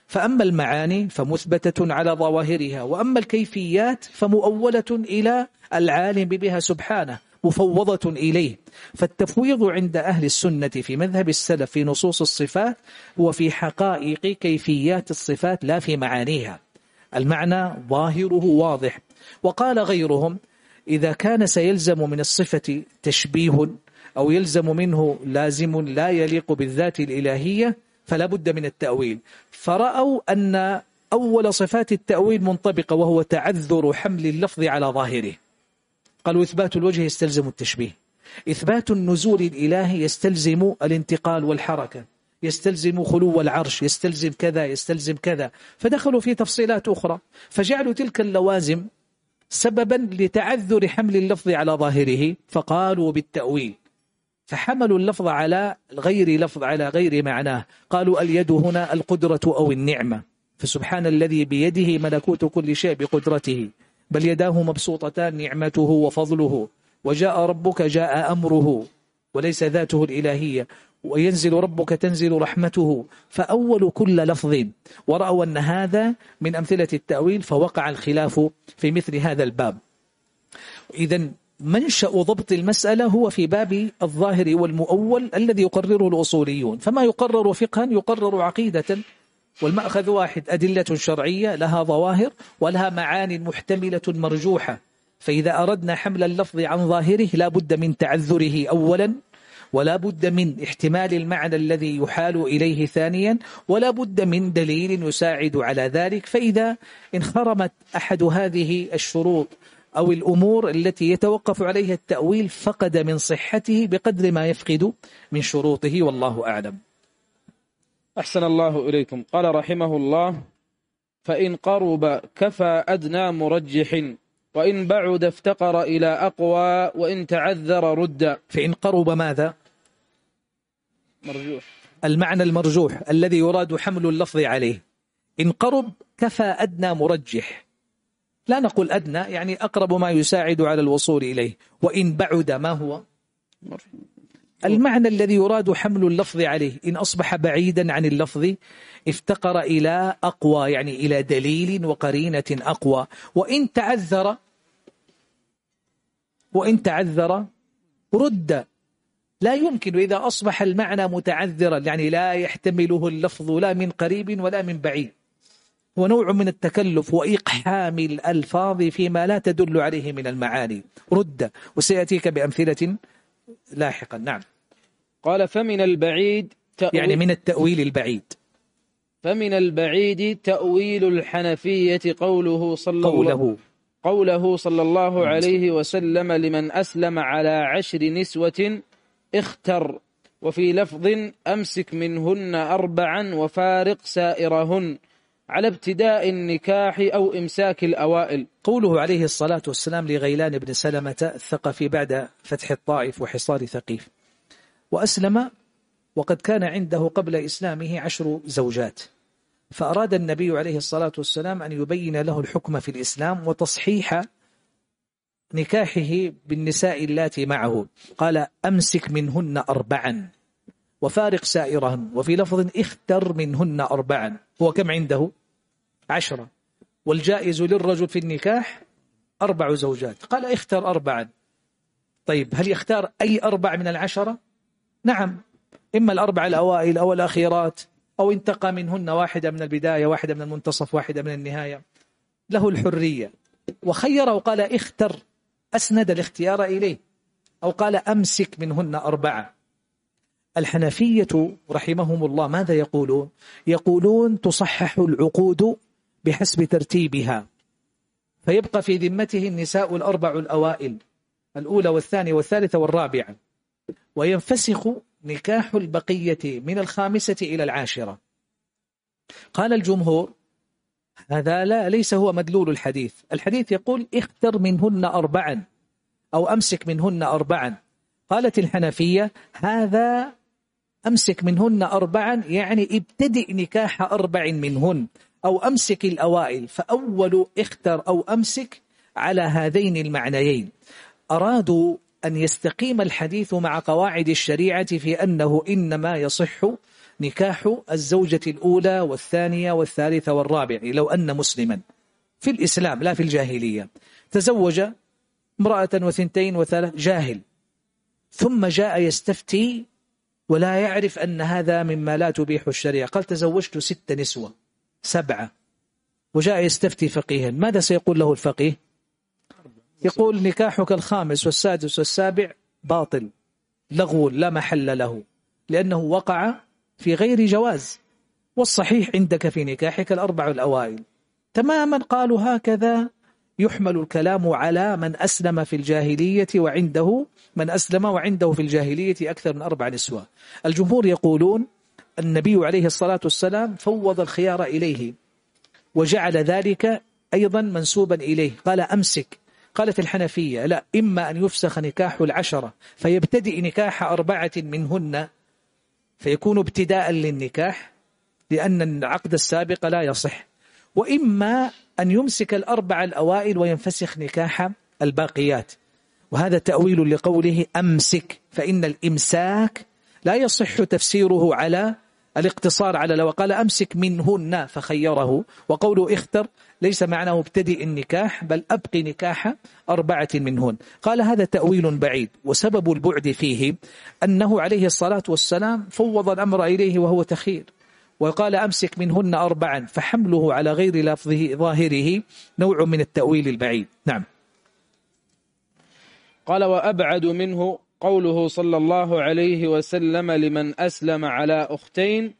فأما المعاني فمثبتة على ظواهرها وأما الكيفيات فمؤولة إلى العالم بها سبحانه. مفوضة إليه. فالتفويض عند أهل السنة في مذهب السلف في نصوص الصفات هو في حقائق كيفيات الصفات لا في معانيها. المعنى ظاهره واضح. وقال غيرهم إذا كان سيلزم من الصفة تشبيه أو يلزم منه لازم لا يليق بالذات الإلهية فلا بد من التأويل. فرأوا أن أول صفات التأويل منطبقة وهو تعذر حمل اللفظ على ظاهره. قالوا إثبات الوجه يستلزم التشبيه. إثبات النزول الإلهي يستلزم الانتقال والحركة. يستلزم خلو العرش. يستلزم كذا يستلزم كذا. فدخلوا في تفصيلات أخرى. فجعلوا تلك اللوازم سببا لتعذر حمل اللفظ على ظاهره. فقالوا بالتأويل. فحملوا اللفظ على غير لفظ على غير معناه. قالوا اليد هنا القدرة أو النعمة. فسبحان الذي بيده ملكوت كل شيء بقدرته. بل يداه مبسوطتان نعمته وفضله وجاء ربك جاء أمره وليس ذاته الإلهية وينزل ربك تنزل رحمته فأول كل لفظ. ورأوا أن هذا من أمثلة التأويل فوقع الخلاف في مثل هذا الباب. إذا منشأ ضبط المسألة هو في باب الظاهر والمؤول الذي يقرره الأصوليون. فما يقرر فقها يقرر عقيدة والمأخذ واحد أدلة شرعية لها ظواهر ولها معان محتملة مرجوحة. فإذا أردنا حمل اللفظ عن ظاهره لا بد من تعذره أولا ولا بد من احتمال المعنى الذي يحال إليه ثانيا ولا بد من دليل يساعد على ذلك. فإذا انخرمت أحد هذه الشروط أو الأمور التي يتوقف عليها التأويل فقد من صحته بقدر ما يفقد من شروطه والله أعلم. أحسن الله إليكم. قال رحمه الله فإن قرب كفى أدنى مرجح وإن بعد افتقر إلى أقوى وإن تعذر رد. فإن قرب ماذا؟ مرجوح. المعنى المرجوح الذي يراد حمل اللفظ عليه. إن قرب كفى أدنى مرجح. لا نقول أدنى يعني أقرب ما يساعد على الوصول إليه. وإن بعد ما هو؟ المعنى الذي يراد حمل اللفظ عليه إن أصبح بعيدا عن اللفظ افتقر إلى أقوى يعني إلى دليل وقرينة أقوى. وإن تعذر وإن تعذر رد. لا يمكن إذا أصبح المعنى متعذرا يعني لا يحتمله اللفظ لا من قريب ولا من بعيد. هو نوع من التكلف وإقحام الألفاظ فيما لا تدل عليه من المعاني. رد. وسيأتيك بأمثلة لاحقا نعم. قال فمن البعيد تأويل يعني من التأويل البعيد. فمن البعيد تأويل الحنفية قوله صلى قوله الله قوله. صلى الله عليه وسلم لمن أسلم على عشر نسوة اختر وفي لفظ أمسك منهن أربعا وفارق سائرهن. على ابتداء النكاح أو إمساك الأوائل. قوله عليه الصلاة والسلام لغيلان بن سلمة الثقفي بعد فتح الطائف وحصار ثقيف. وأسلم وقد كان عنده قبل إسلامه عشر زوجات. فأراد النبي عليه الصلاة والسلام أن يبين له الحكم في الإسلام وتصحيح نكاحه بالنساء اللاتي معه. قال أمسك منهن أربعا وفارق سائرهن وفي لفظ اختر منهن أربعا. هو كم عنده؟ عشرة. والجائز للرجل في النكاح أربع زوجات. قال اختر أربعا. طيب هل يختار أي أربع من العشرة؟ نعم. إما الأربع الأوائل أو الأخيرات أو انتقى منهن واحدة من البداية واحدة من المنتصف واحدة من النهاية. له الحرية. وخير وقال اختر أسند الاختيار إليه. أو قال أمسك منهن أربعة. الحنفية رحمهم الله ماذا يقولون؟ يقولون تصحح العقود بحسب ترتيبها. فيبقى في ذمته النساء الأربع الأوائل الأولى والثانية والثالثة والرابعة. وينفسخ نكاح البقية من الخامسة إلى العاشرة. قال الجمهور هذا لا ليس هو مدلول الحديث. الحديث يقول اختر منهن أربعا أو أمسك منهن أربعا. قالت الحنفية هذا أمسك منهن أربعا يعني ابتدئ نكاح أربع منهن. أو أمسك الأوائل فأول اختر أو أمسك على هذين المعنيين. أرادوا أن يستقيم الحديث مع قواعد الشريعة في أنه إنما يصح نكاح الزوجة الأولى والثانية والثالثة والرابعة لو أن مسلما. في الإسلام لا في الجاهلية. تزوج امرأة وثنتين وثلاث جاهل. ثم جاء يستفتي ولا يعرف أن هذا مما لا تبيح الشريعة. قال تزوجت ست نسوة. سبعة. وجاء يستفتي فقيها. ماذا سيقول له الفقيه؟ يقول نكاحك الخامس والسادس والسابع باطل. لغو لا محل له. لأنه وقع في غير جواز. والصحيح عندك في نكاحك الأربع الأوائل. تماما قالوا هكذا يحمل الكلام على من أسلم في الجاهلية وعنده من أسلم وعنده في الجاهلية أكثر من أربع نسوة. الجمهور يقولون النبي عليه الصلاة والسلام فوض الخيار إليه وجعل ذلك أيضا منسوبا إليه. قال أمسك. قالت الحنفية لا إما أن يفسخ نكاح العشرة فيبتدئ نكاح أربعة منهن فيكون ابتداء للنكاح لأن العقد السابق لا يصح. وإما أن يمسك الأربع الأوائل وينفسخ نكاح الباقيات. وهذا تأويل لقوله أمسك فإن الإمساك لا يصح تفسيره على الاقتصار على لو قال أمسك منهن فخيره وقوله اختر ليس معناه ابتدئ النكاح بل أبقي نكاح أربعة منهن. قال هذا تأويل بعيد وسبب البعد فيه أنه عليه الصلاة والسلام فوض الأمر إليه وهو تخير وقال أمسك منهن أربعا فحمله على غير لفظه ظاهره نوع من التأويل البعيد. نعم. قال وأبعد منه قوله صلى الله عليه وسلم لمن أسلم على أختين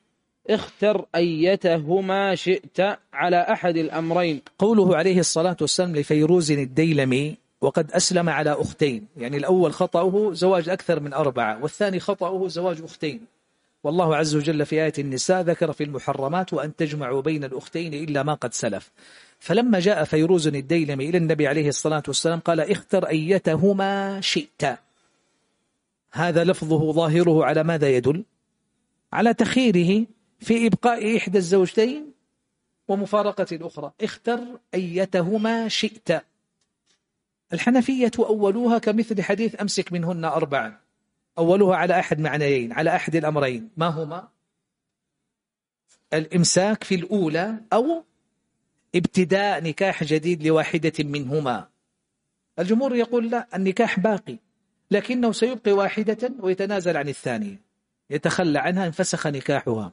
اختر أيتهما شئت على أحد الأمرين. قوله عليه الصلاة والسلام لفيروز الديلمي وقد أسلم على أختين. يعني الأول خطأه زواج أكثر من أربعة والثاني خطأه زواج أختين. والله عز وجل في آية النساء ذكر في المحرمات وأن تجمعوا بين الأختين إلا ما قد سلف. فلما جاء فيروز الديلمي إلى النبي عليه الصلاة والسلام قال اختر أيتهما شئت. هذا لفظه ظاهره على ماذا يدل؟ على تخيره في إبقاء إحدى الزوجتين ومفارقة الأخرى اختر أيتهما شئت. الحنفية أولوها كمثل حديث أمسك منهن أربعا. أولها على أحد معنيين على أحد الأمرين. ما هما؟ الإمساك في الأولى أو ابتداء نكاح جديد لواحدة منهما. الجمهور يقول لا النكاح باقي. لكنه سيبقي واحدة ويتنازل عن الثانية. يتخلى عنها انفسخ نكاحها.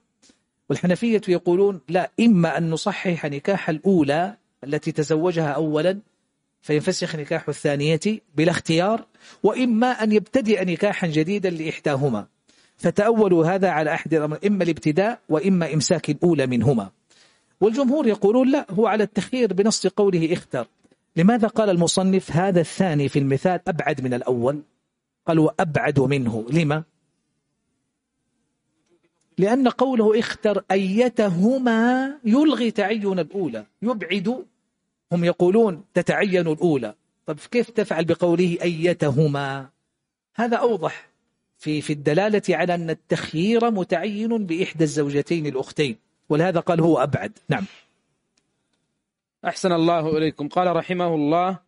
والحنفية يقولون لا إما أن نصحح نكاح الأولى التي تزوجها أولا فينفسخ نكاح الثانية بلا اختيار وإما أن يبتدئ نكاحا جديدا لإحداهما. فتأولوا هذا على أحد الأمر إما الابتداء وإما إمساك الأولى منهما. والجمهور يقولون لا هو على التخيير بنص قوله اختر. لماذا قال المصنف هذا الثاني في المثال أبعد من الأول؟ قال وأبعد منه. لما؟ لأن قوله اختر أيتهما يلغي تعين الأولى. يبعد هم يقولون تتعين الأولى. طب كيف تفعل بقوله أيتهما؟ هذا أوضح في في الدلالة على أن التخيير متعين بإحدى الزوجتين الأختين. ولهذا قال هو أبعد. نعم. أحسن الله إليكم. قال رحمه الله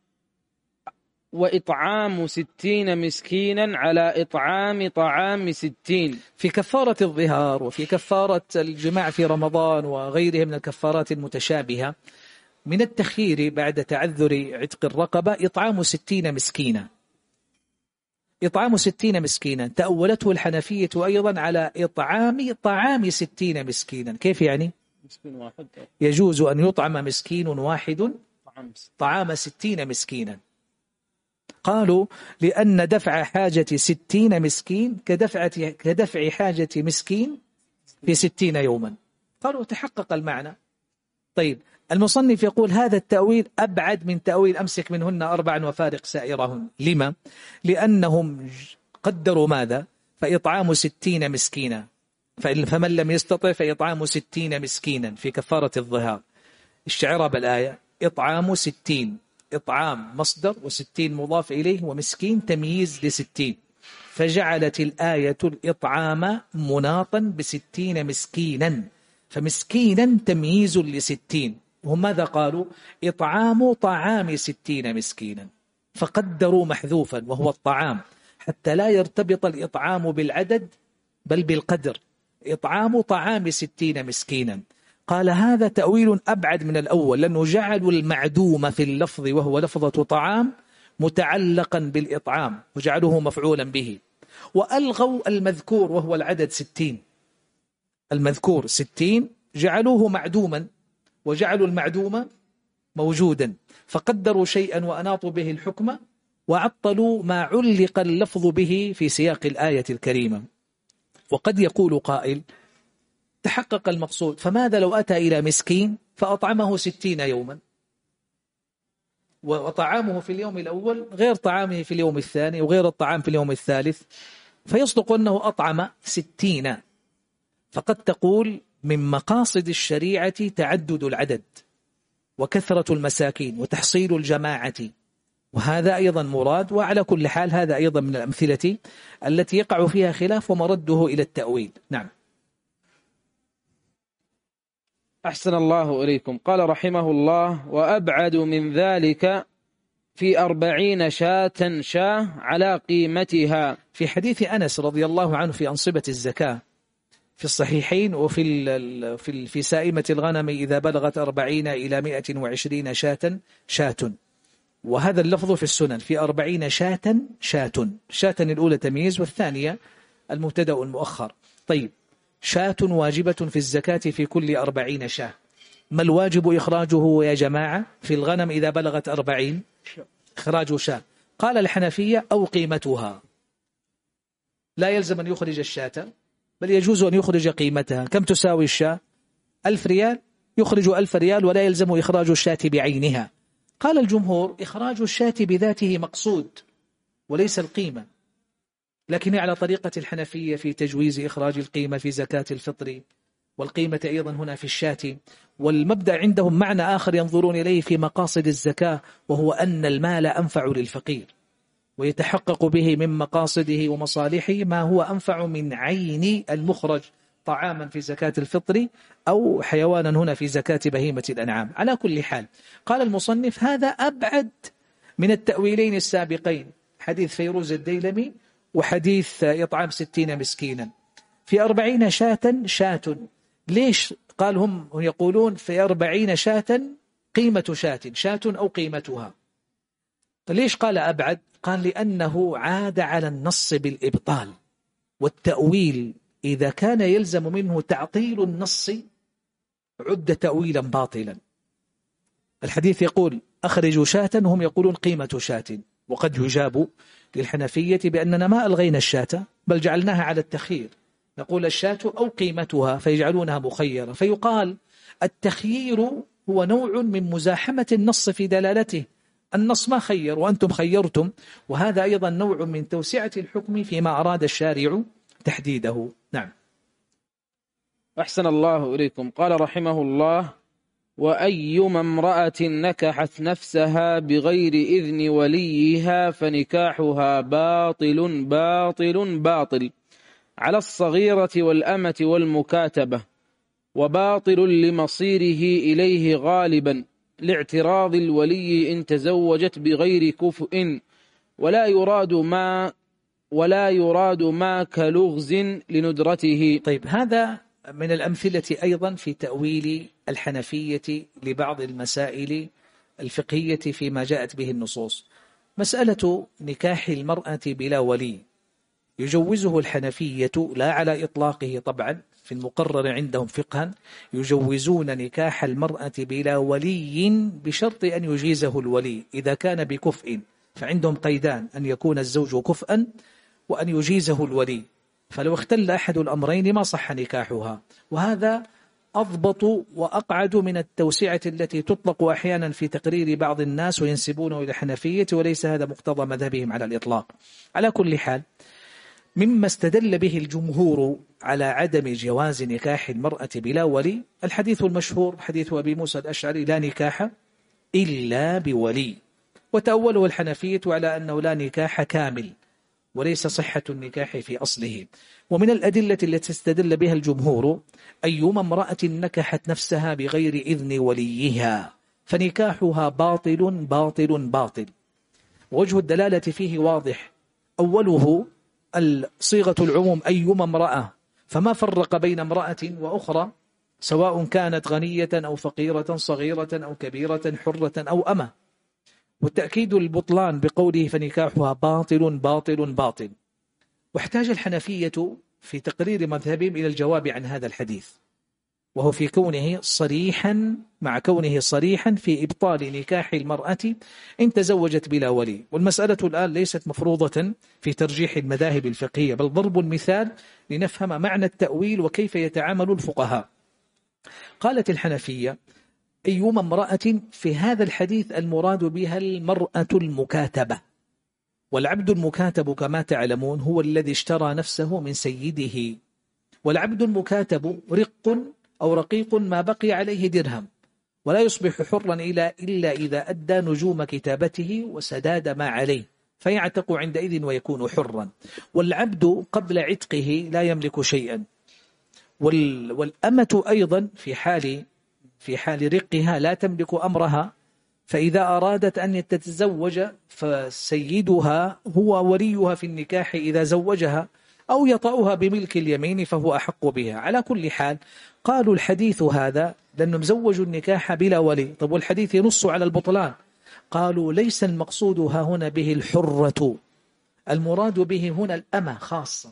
وإطعام ستين مسكينا على إطعام طعام ستين. في كفارة الظهار وفي كفارة الجماع في رمضان وغيرها من الكفارات المتشابهة من التخيير بعد تعذر عتق الرقبة إطعام ستين مسكينا. إطعام ستين مسكينا. تأولته الحنفية أيضا على إطعام طعام ستين مسكينا. كيف يعني؟ مسكين واحد. يجوز أن يطعم مسكين واحد طعام ستين. مسكينا. قالوا لأن دفع حاجة ستين مسكين كدفع, كدفع حاجة مسكين في ستين يوما. قالوا تحقق المعنى. طيب المصنف يقول هذا التأويل أبعد من تأويل أمسك منهن أربعا وفارق سائرهن. لما؟ لأنهم قدروا ماذا؟ فإطعام ستين مسكينا. فمن لم يستطع فإطعام ستين مسكينا في كفارة الظهار. الشعر بالآية إطعام ستين. إطعام مصدر وستين مضاف إليه ومسكين تمييز لستين. فجعلت الآية الإطعام مناطا بستين مسكينا. فمسكينا تمييز لستين. وهم ماذا قالوا؟ إطعام طعام ستين مسكينا. فقدروا محذوفا وهو الطعام. حتى لا يرتبط الإطعام بالعدد بل بالقدر. إطعام طعام ستين مسكينا. قال هذا تأويل أبعد من الأول لأنه جعلوا المعدوم في اللفظ وهو لفظة طعام متعلقا بالإطعام وجعلوه مفعولا به. وألغوا المذكور وهو العدد ستين. المذكور ستين جعلوه معدوما وجعلوا المعدوم موجودا. فقدروا شيئا وأناطوا به الحكم وعطلوا ما علق اللفظ به في سياق الآية الكريمة. وقد يقول قائل تحقق المقصود. فماذا لو أتى إلى مسكين فأطعمه ستين يوما؟ وطعامه في اليوم الأول غير طعامه في اليوم الثاني وغير الطعام في اليوم الثالث فيصدق أنه أطعم ستين. فقد تقول من مقاصد الشريعة تعدد العدد وكثرة المساكين وتحصيل الجماعة. وهذا أيضا مراد وعلى كل حال هذا أيضا من الأمثلة التي يقع فيها خلاف ومرده إلى التأويل. نعم. أحسن الله إليكم. قال رحمه الله وأبعد من ذلك في أربعين شاة شاة على قيمتها. في حديث أنس رضي الله عنه في أنصبة الزكاة في الصحيحين وفي في في سائمة الغنم إذا بلغت أربعين إلى مئة وعشرين شاة شاة. وهذا اللفظ في السنن في أربعين شاة شاة. شاة الأولى تمييز والثانية المبتدأ المؤخر. طيب شاة واجبة في الزكاة في كل أربعين شاة. ما الواجب إخراجه يا جماعة في الغنم إذا بلغت أربعين؟ إخراج شاة. قال الحنفية أو قيمتها. لا يلزم أن يخرج الشاة بل يجوز أن يخرج قيمتها. كم تساوي الشاة؟ ألف ريال؟ يخرج ألف ريال ولا يلزم إخراج الشاة بعينها. قال الجمهور إخراج الشاة بذاته مقصود وليس القيمة. لكن على طريقة الحنفية في تجويز إخراج القيمة في زكاة الفطر والقيمة أيضا هنا في الشاة. والمبدأ عندهم معنى آخر ينظرون إليه في مقاصد الزكاة وهو أن المال أنفع للفقير ويتحقق به من مقاصده ومصالحه ما هو أنفع من عين المخرج طعاما في زكاة الفطر أو حيوانا هنا في زكاة بهيمة الأنعام. على كل حال قال المصنف هذا أبعد من التأويلين السابقين. حديث فيروز الديلمي وحديث إطعام ستين مسكينا. في أربعين شاة شاة. ليش قال هم يقولون في أربعين شاة قيمة شاة؟ شاة أو قيمتها. ليش قال أبعد؟ قال لأنه عاد على النص بالإبطال والتأويل. إذا كان يلزم منه تعطيل النص عد تأويلا باطلا. الحديث يقول أخرجوا شاة هم يقولون قيمة شاة. وقد يجاب للحنفية بأننا ما ألغينا الشاة بل جعلناها على التخيير. نقول الشاة أو قيمتها فيجعلونها مخيرة. فيقال التخيير هو نوع من مزاحمة النص في دلالته. النص ما خير وأنتم خيرتم وهذا أيضا نوع من توسعة الحكم فيما أراد الشارع تحديده. نعم. أحسن الله إليكم. قال رحمه الله وأيما امرأة نكحت نفسها بغير إذن وليها فنكاحها باطل باطل باطل. على الصغيرة والأمة والمكاتبة. وباطل لمصيره إليه غالبا. لاعتراض الولي إن تزوجت بغير كفء. ولا يراد ما ولا يراد ما كلغز لندرته. طيب هذا من الأمثلة أيضا في تأويل الحنفية لبعض المسائل الفقهية فيما جاءت به النصوص. مسألة نكاح المرأة بلا ولي يجوزه الحنفية لا على إطلاقه طبعا في المقرر عندهم فقها يجوزون نكاح المرأة بلا ولي بشرط أن يجيزه الولي إذا كان بكفء فعندهم قيدان أن يكون الزوج كفءا وأن يجيزه الولي. فلو اختل أحد الأمرين ما صح نكاحها. وهذا أضبط وأقعد من التوسعة التي تطلق أحيانا في تقرير بعض الناس وينسبونه إلى الحنفية وليس هذا مقتضى مذهبهم على الإطلاق. على كل حال مما استدل به الجمهور على عدم جواز نكاح المرأة بلا ولي الحديث المشهور حديث أبي موسى الأشعري لا نكاح إلا بولي. وتأوله الحنفية على أنه لا نكاح كامل. وليس صحة النكاح في أصله. ومن الأدلة التي استدل بها الجمهور أيما امرأة نكحت نفسها بغير إذن وليها فنكاحها باطل باطل باطل. وجه الدلالة فيه واضح. أوله صيغة العموم أيما امرأة فما فرق بين امرأة وأخرى سواء كانت غنية أو فقيرة صغيرة أو كبيرة حرة أو أمة. والتأكيد البطلان بقوله فنكاحها باطل باطل باطل. واحتاج الحنفية في تقرير مذهبهم إلى الجواب عن هذا الحديث. وهو في كونه صريحا مع كونه صريحا في إبطال نكاح المرأة إن تزوجت بلا ولي. والمسألة الآن ليست مفروضة في ترجيح المذاهب الفقهية بل ضرب المثال لنفهم معنى التأويل وكيف يتعامل الفقهاء. قالت الحنفية أيما امرأة في هذا الحديث المراد بها المرأة المكاتبة. والعبد المكاتب كما تعلمون هو الذي اشترى نفسه من سيده. والعبد المكاتب رق أو رقيق ما بقي عليه درهم. ولا يصبح حرا إلا, إذا أدى نجوم كتابته وسداد ما عليه. فيعتق عندئذ ويكون حرا. والعبد قبل عتقه لا يملك شيئا. والأمة أيضا في حال في حال رقها لا تملك أمرها فإذا أرادت أن تتزوج فسيدها هو وليها في النكاح إذا زوجها أو يطأها بملك اليمين فهو أحق بها. على كل حال قالوا الحديث هذا لأنهم زوجوا النكاح بلا ولي. طب والحديث ينص على البطلان. قالوا ليس المقصود ها هنا به الحرة المراد به هنا الأمة خاصة.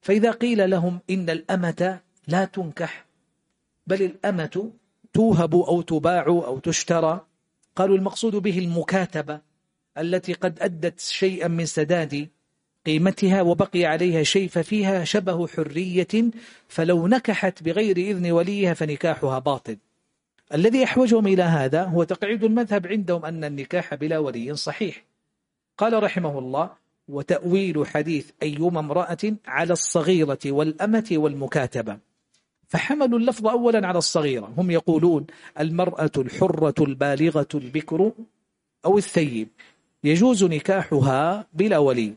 فإذا قيل لهم إن الأمة لا تنكح بل الأمة توهب أو تباع أو تشترى؟ قالوا المقصود به المكاتبة التي قد أدت شيئا من سداد قيمتها وبقي عليها شيء ففيها شبه حرية فلو نكحت بغير إذن وليها فنكاحها باطل. الذي أحوجهم إلى هذا هو تقعيد المذهب عندهم أن النكاح بلا ولي صحيح. قال رحمه الله وتأويل حديث أيما امرأة على الصغيرة والأمة والمكاتبة فحملوا اللفظ أولا على الصغيرة. هم يقولون المرأة الحرة البالغة البكر أو الثيب. يجوز نكاحها بلا ولي.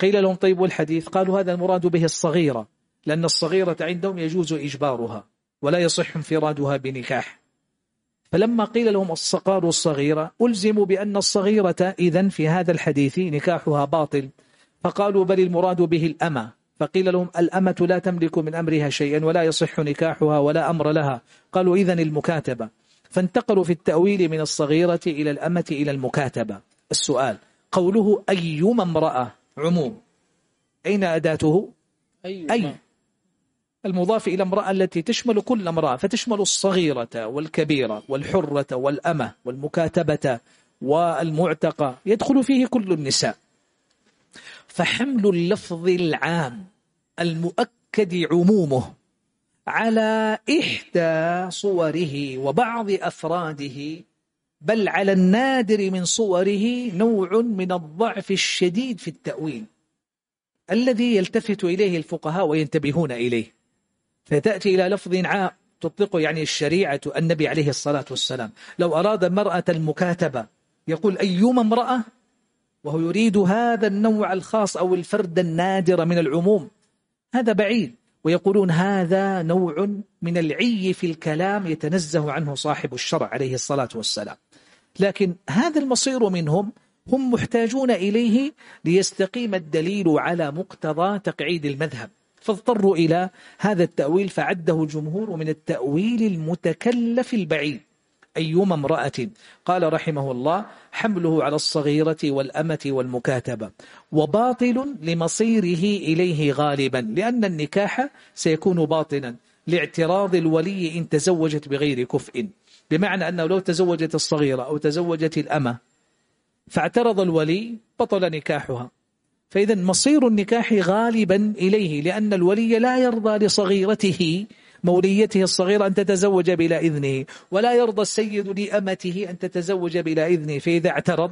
قيل لهم طيب والحديث؟ قالوا هذا المراد به الصغيرة لأن الصغيرة عندهم يجوز إجبارها ولا يصح انفرادها بنكاح. فلما قيل لهم الصقار الصغيرة ألزموا بأن الصغيرة إذن في هذا الحديث نكاحها باطل. فقالوا بل المراد به الأمة. فقيل لهم الأمة لا تملك من أمرها شيئا ولا يصح نكاحها ولا أمر لها. قالوا إذن المكاتبة. فانتقلوا في التأويل من الصغيرة إلى الأمة إلى المكاتبة. السؤال قوله أيما امرأة عموم أين أداته؟ أي, أي؟ المضاف إلى امرأة التي تشمل كل امرأة فتشمل الصغيرة والكبيرة والحرة والأمة والمكاتبة والمعتقة. يدخل فيه كل النساء. فحمل اللفظ العام. المؤكد عمومه على إحدى صوره وبعض أفراده بل على النادر من صوره نوع من الضعف الشديد في التأويل الذي يلتفت إليه الفقهاء وينتبهون إليه. فتأتي إلى لفظ عام تطلق يعني الشريعة النبي عليه الصلاة والسلام. لو أراد المرأة المكاتبة يقول أيما امرأة؟ وهو يريد هذا النوع الخاص أو الفرد النادر من العموم. هذا بعيد. ويقولون هذا نوع من العي في الكلام يتنزه عنه صاحب الشرع عليه الصلاة والسلام. لكن هذا المصير منهم هم محتاجون إليه ليستقيم الدليل على مقتضى تقعيد المذهب. فاضطروا إلى هذا التأويل فعده الجمهور من التأويل المتكلف البعيد. أيما امرأة. قال رحمه الله حمله على الصغيرة والأمة والمكاتبة وباطل لمصيره إليه غالبا لأن النكاح سيكون باطلا لاعتراض الولي إن تزوجت بغير كفء. بمعنى أنه لو تزوجت الصغيرة أو تزوجت الأمة فاعترض الولي بطل نكاحها. فإذا مصير النكاح غالبا إليه لأن الولي لا يرضى لصغيرته موليته الصغيرة أن تتزوج بلا إذنه ولا يرضى السيد لأمته أن تتزوج بلا إذنه فإذا اعترض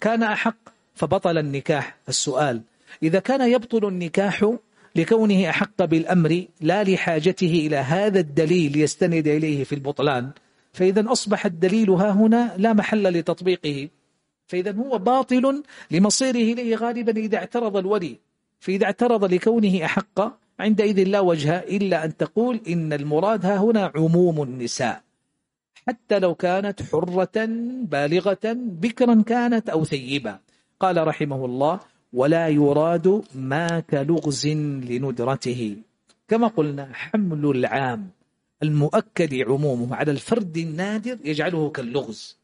كان أحق فبطل النكاح. السؤال إذا كان يبطل النكاح لكونه أحق بالأمر لا لحاجته إلى هذا الدليل يستند إليه في البطلان فإذا أصبح الدليل ها هنا لا محل لتطبيقه. فإذا هو باطل لمصيره إليه غالبا إذا اعترض الولي فإذا اعترض لكونه أحق عندئذ لا وجه إلا أن تقول إن المراد ها هنا عموم النساء. حتى لو كانت حرة بالغة بكرا كانت أو ثيبا قال رحمه الله ولا يراد ما كلغز لندرته كما قلنا حمل العام المؤكد عمومه على الفرد النادر يجعله كاللغز.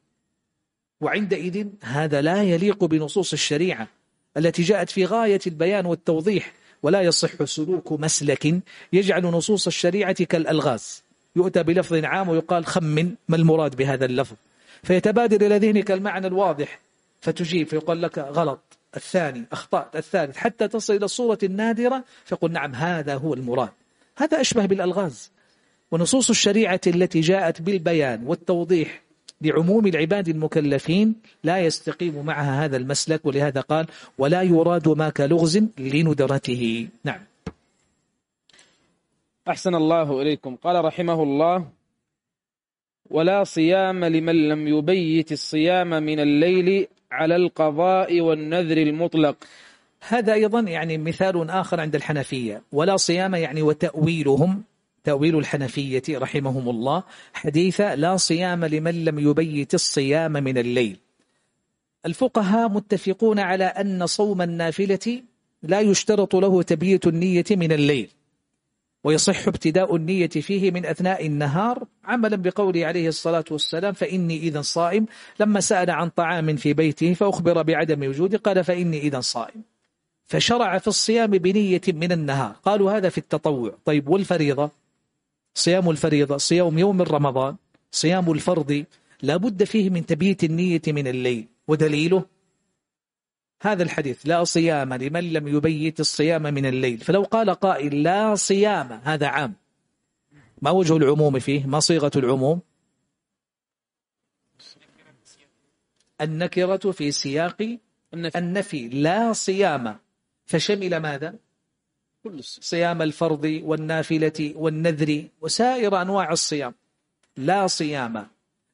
وعندئذ هذا لا يليق بنصوص الشريعة التي جاءت في غاية البيان والتوضيح ولا يصح سلوك مسلك يجعل نصوص الشريعة كالألغاز. يؤتى بلفظ عام ويقال خمن ما المراد بهذا اللفظ. فيتبادر إلى ذهنك المعنى الواضح فتجيب فيقول لك غلط الثاني أخطأت الثالث. حتى تصل إلى الصورة النادرة فيقول نعم هذا هو المراد. هذا أشبه بالألغاز. ونصوص الشريعة التي جاءت بالبيان والتوضيح لعموم العباد المكلفين لا يستقيم معها هذا المسلك ولهذا قال ولا يراد ما كلغز لندرته. نعم. أحسن الله إليكم. قال رحمه الله ولا صيام لمن لم يبيت الصيام من الليل على القضاء والنذر المطلق. هذا أيضا يعني مثال آخر عند الحنفية. ولا صيام يعني وتأويلهم تأويل الحنفية رحمهم الله حديث لا صيام لمن لم يبيت الصيام من الليل. الفقهاء متفقون على أن صوم النافلة لا يشترط له تبييت النية من الليل ويصح ابتداء النية فيه من أثناء النهار. عملا بقوله عليه الصلاة والسلام فإني إذا صائم. لما سأل عن طعام في بيته فأخبر بعدم وجوده قال فإني إذا صائم. فشرع في الصيام بنية من النهار. قالوا هذا في التطوع. طيب والفريضة؟ صيام الفريضة صيام يوم رمضان صيام الفرض لا بد فيه من تبييت النية من الليل. ودليله؟ هذا الحديث لا صيام لمن لم يبيت الصيام من الليل. فلو قال قائل لا صيام هذا عام. ما وجه العموم فيه؟ ما صيغة العموم؟ النكرة في سياق النفي. لا صيام. فشمل ماذا؟ صيام الفرض والنافلة والنذر وسائر أنواع الصيام. لا صيام.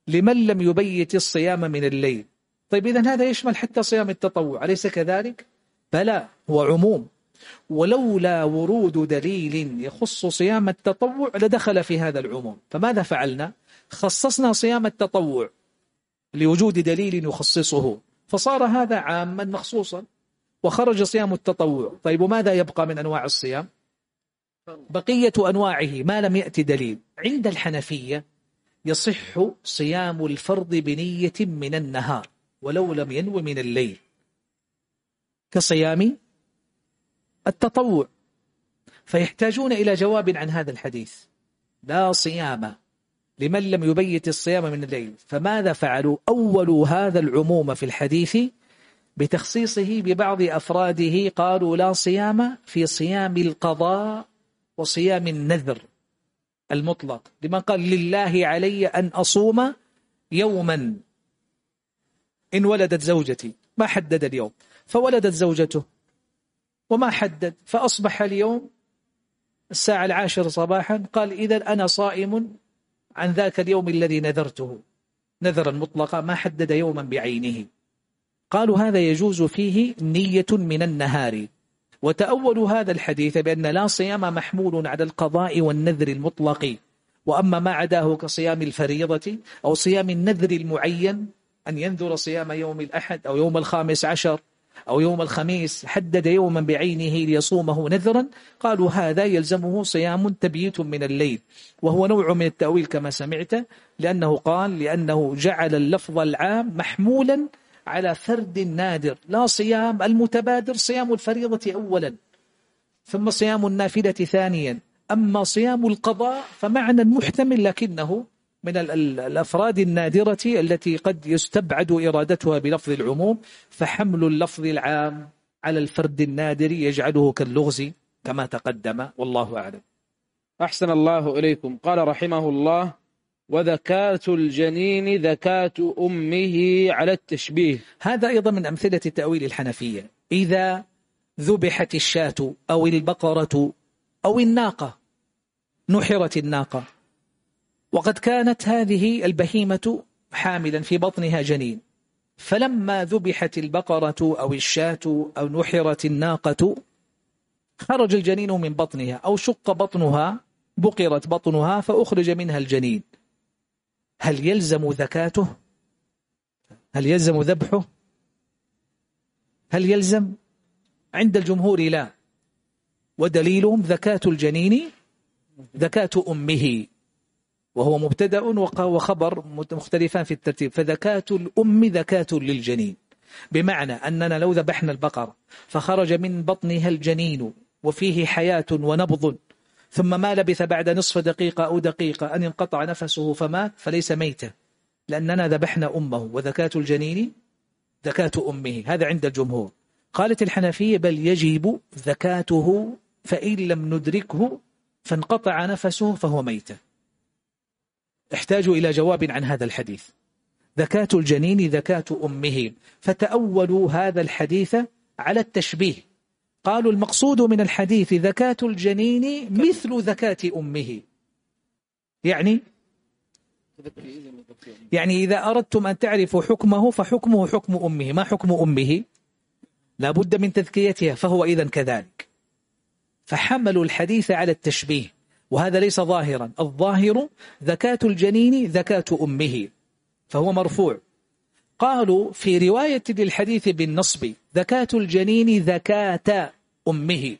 لمن لم يبيت الصيام من الليل. طيب إذا هذا يشمل حتى صيام التطوع. أليس كذلك؟ بلى هو عموم. ولولا ورود دليل يخص صيام التطوع لدخل في هذا العموم. فماذا فعلنا؟ خصصنا صيام التطوع لوجود دليل يخصصه. فصار هذا عاما مخصوصا وخرج صيام التطوع. طيب وماذا يبقى من أنواع الصيام؟ بقية أنواعه ما لم يأتي دليل. عند الحنفية يصح صيام الفرض بنية من النهار ولو لم ينو من الليل. كصيام التطوع. فيحتاجون إلى جواب عن هذا الحديث. لا صيام لمن لم يبيت الصيام من الليل. فماذا فعلوا؟ أول هذا العموم في الحديث بتخصيصه ببعض أفراده قالوا لا صيام في صيام القضاء وصيام النذر المطلق لمن قال لله علي أن أصوم يوما. إن ولدت زوجتي ما حدد اليوم فولدت زوجته وما حدد فأصبح اليوم الساعة العاشرة صباحا قال إذا أنا صائم عن ذاك اليوم الذي نذرته. نذرا مطلقا ما حدد يوما بعينه. قالوا هذا يجوز فيه نية من النهار. وتأولوا هذا الحديث بأن لا صيام محمول على القضاء والنذر المطلق. وأما ما عداه كصيام الفريضة أو صيام النذر المعين أن ينذر صيام يوم الأحد أو يوم الخامس عشر أو يوم الخميس حدد يوما بعينه ليصومه نذرا قالوا هذا يلزمه صيام تبييت من الليل. وهو نوع من التأويل كما سمعت لأنه قال لأنه جعل اللفظ العام محمولا على فرد نادر. لا صيام المتبادر صيام الفريضة أولا ثم صيام النافلة ثانيا. أما صيام القضاء فمعنى محتمل لكنه من الأفراد النادرة التي قد يستبعد إرادتها بلفظ العموم فحمل اللفظ العام على الفرد النادر يجعله كاللغز كما تقدم. والله أعلم. أحسن الله إليكم. قال رحمه الله وذكاة الجنين ذكاة أمه على التشبيه. هذا أيضا من أمثلة التأويل الحنفية. إذا ذبحت الشاة أو البقرة أو الناقة نحرت الناقة. وقد كانت هذه البهيمة حاملا في بطنها جنين. فلما ذبحت البقرة أو الشاة أو نحرت الناقة خرج الجنين من بطنها أو شق بطنها بقرت بطنها فأخرج منها الجنين. هل يلزم ذكاته هل يلزم ذبحه؟ هل يلزم؟ عند الجمهور لا. ودليلهم ذكاة الجنين ذكاة أمه. وهو مبتدأ وخبر مختلفان في الترتيب. فذكاة الأم ذكاة للجنين. بمعنى أننا لو ذبحنا البقرة فخرج من بطنها الجنين وفيه حياة ونبض. ثم ما لبث بعد نصف دقيقة أو دقيقة أن انقطع نفسه فمات فليس ميتا لأننا ذبحنا أمه وذكاة الجنين ذكاة أمه. هذا عند الجمهور. قالت الحنفية بل يجب ذكاته فإن لم ندركه فانقطع نفسه فهو ميت. احتاجوا إلى جواب عن هذا الحديث. ذكاة الجنين ذكاة أمه. فتأولوا هذا الحديث على التشبيه. قالوا المقصود من الحديث ذكاة الجنين مثل ذكاة أمه. يعني يعني إذا أردتم أن تعرفوا حكمه فحكمه حكم أمه. ما حكم أمه؟ لا بد من تذكيتها فهو إذا كذلك. فحملوا الحديث على التشبيه وهذا ليس ظاهرا. الظاهر ذكاة الجنين ذكاة أمه فهو مرفوع. قالوا في رواية للحديث بالنصب ذكاة الجنين ذكاة أمه.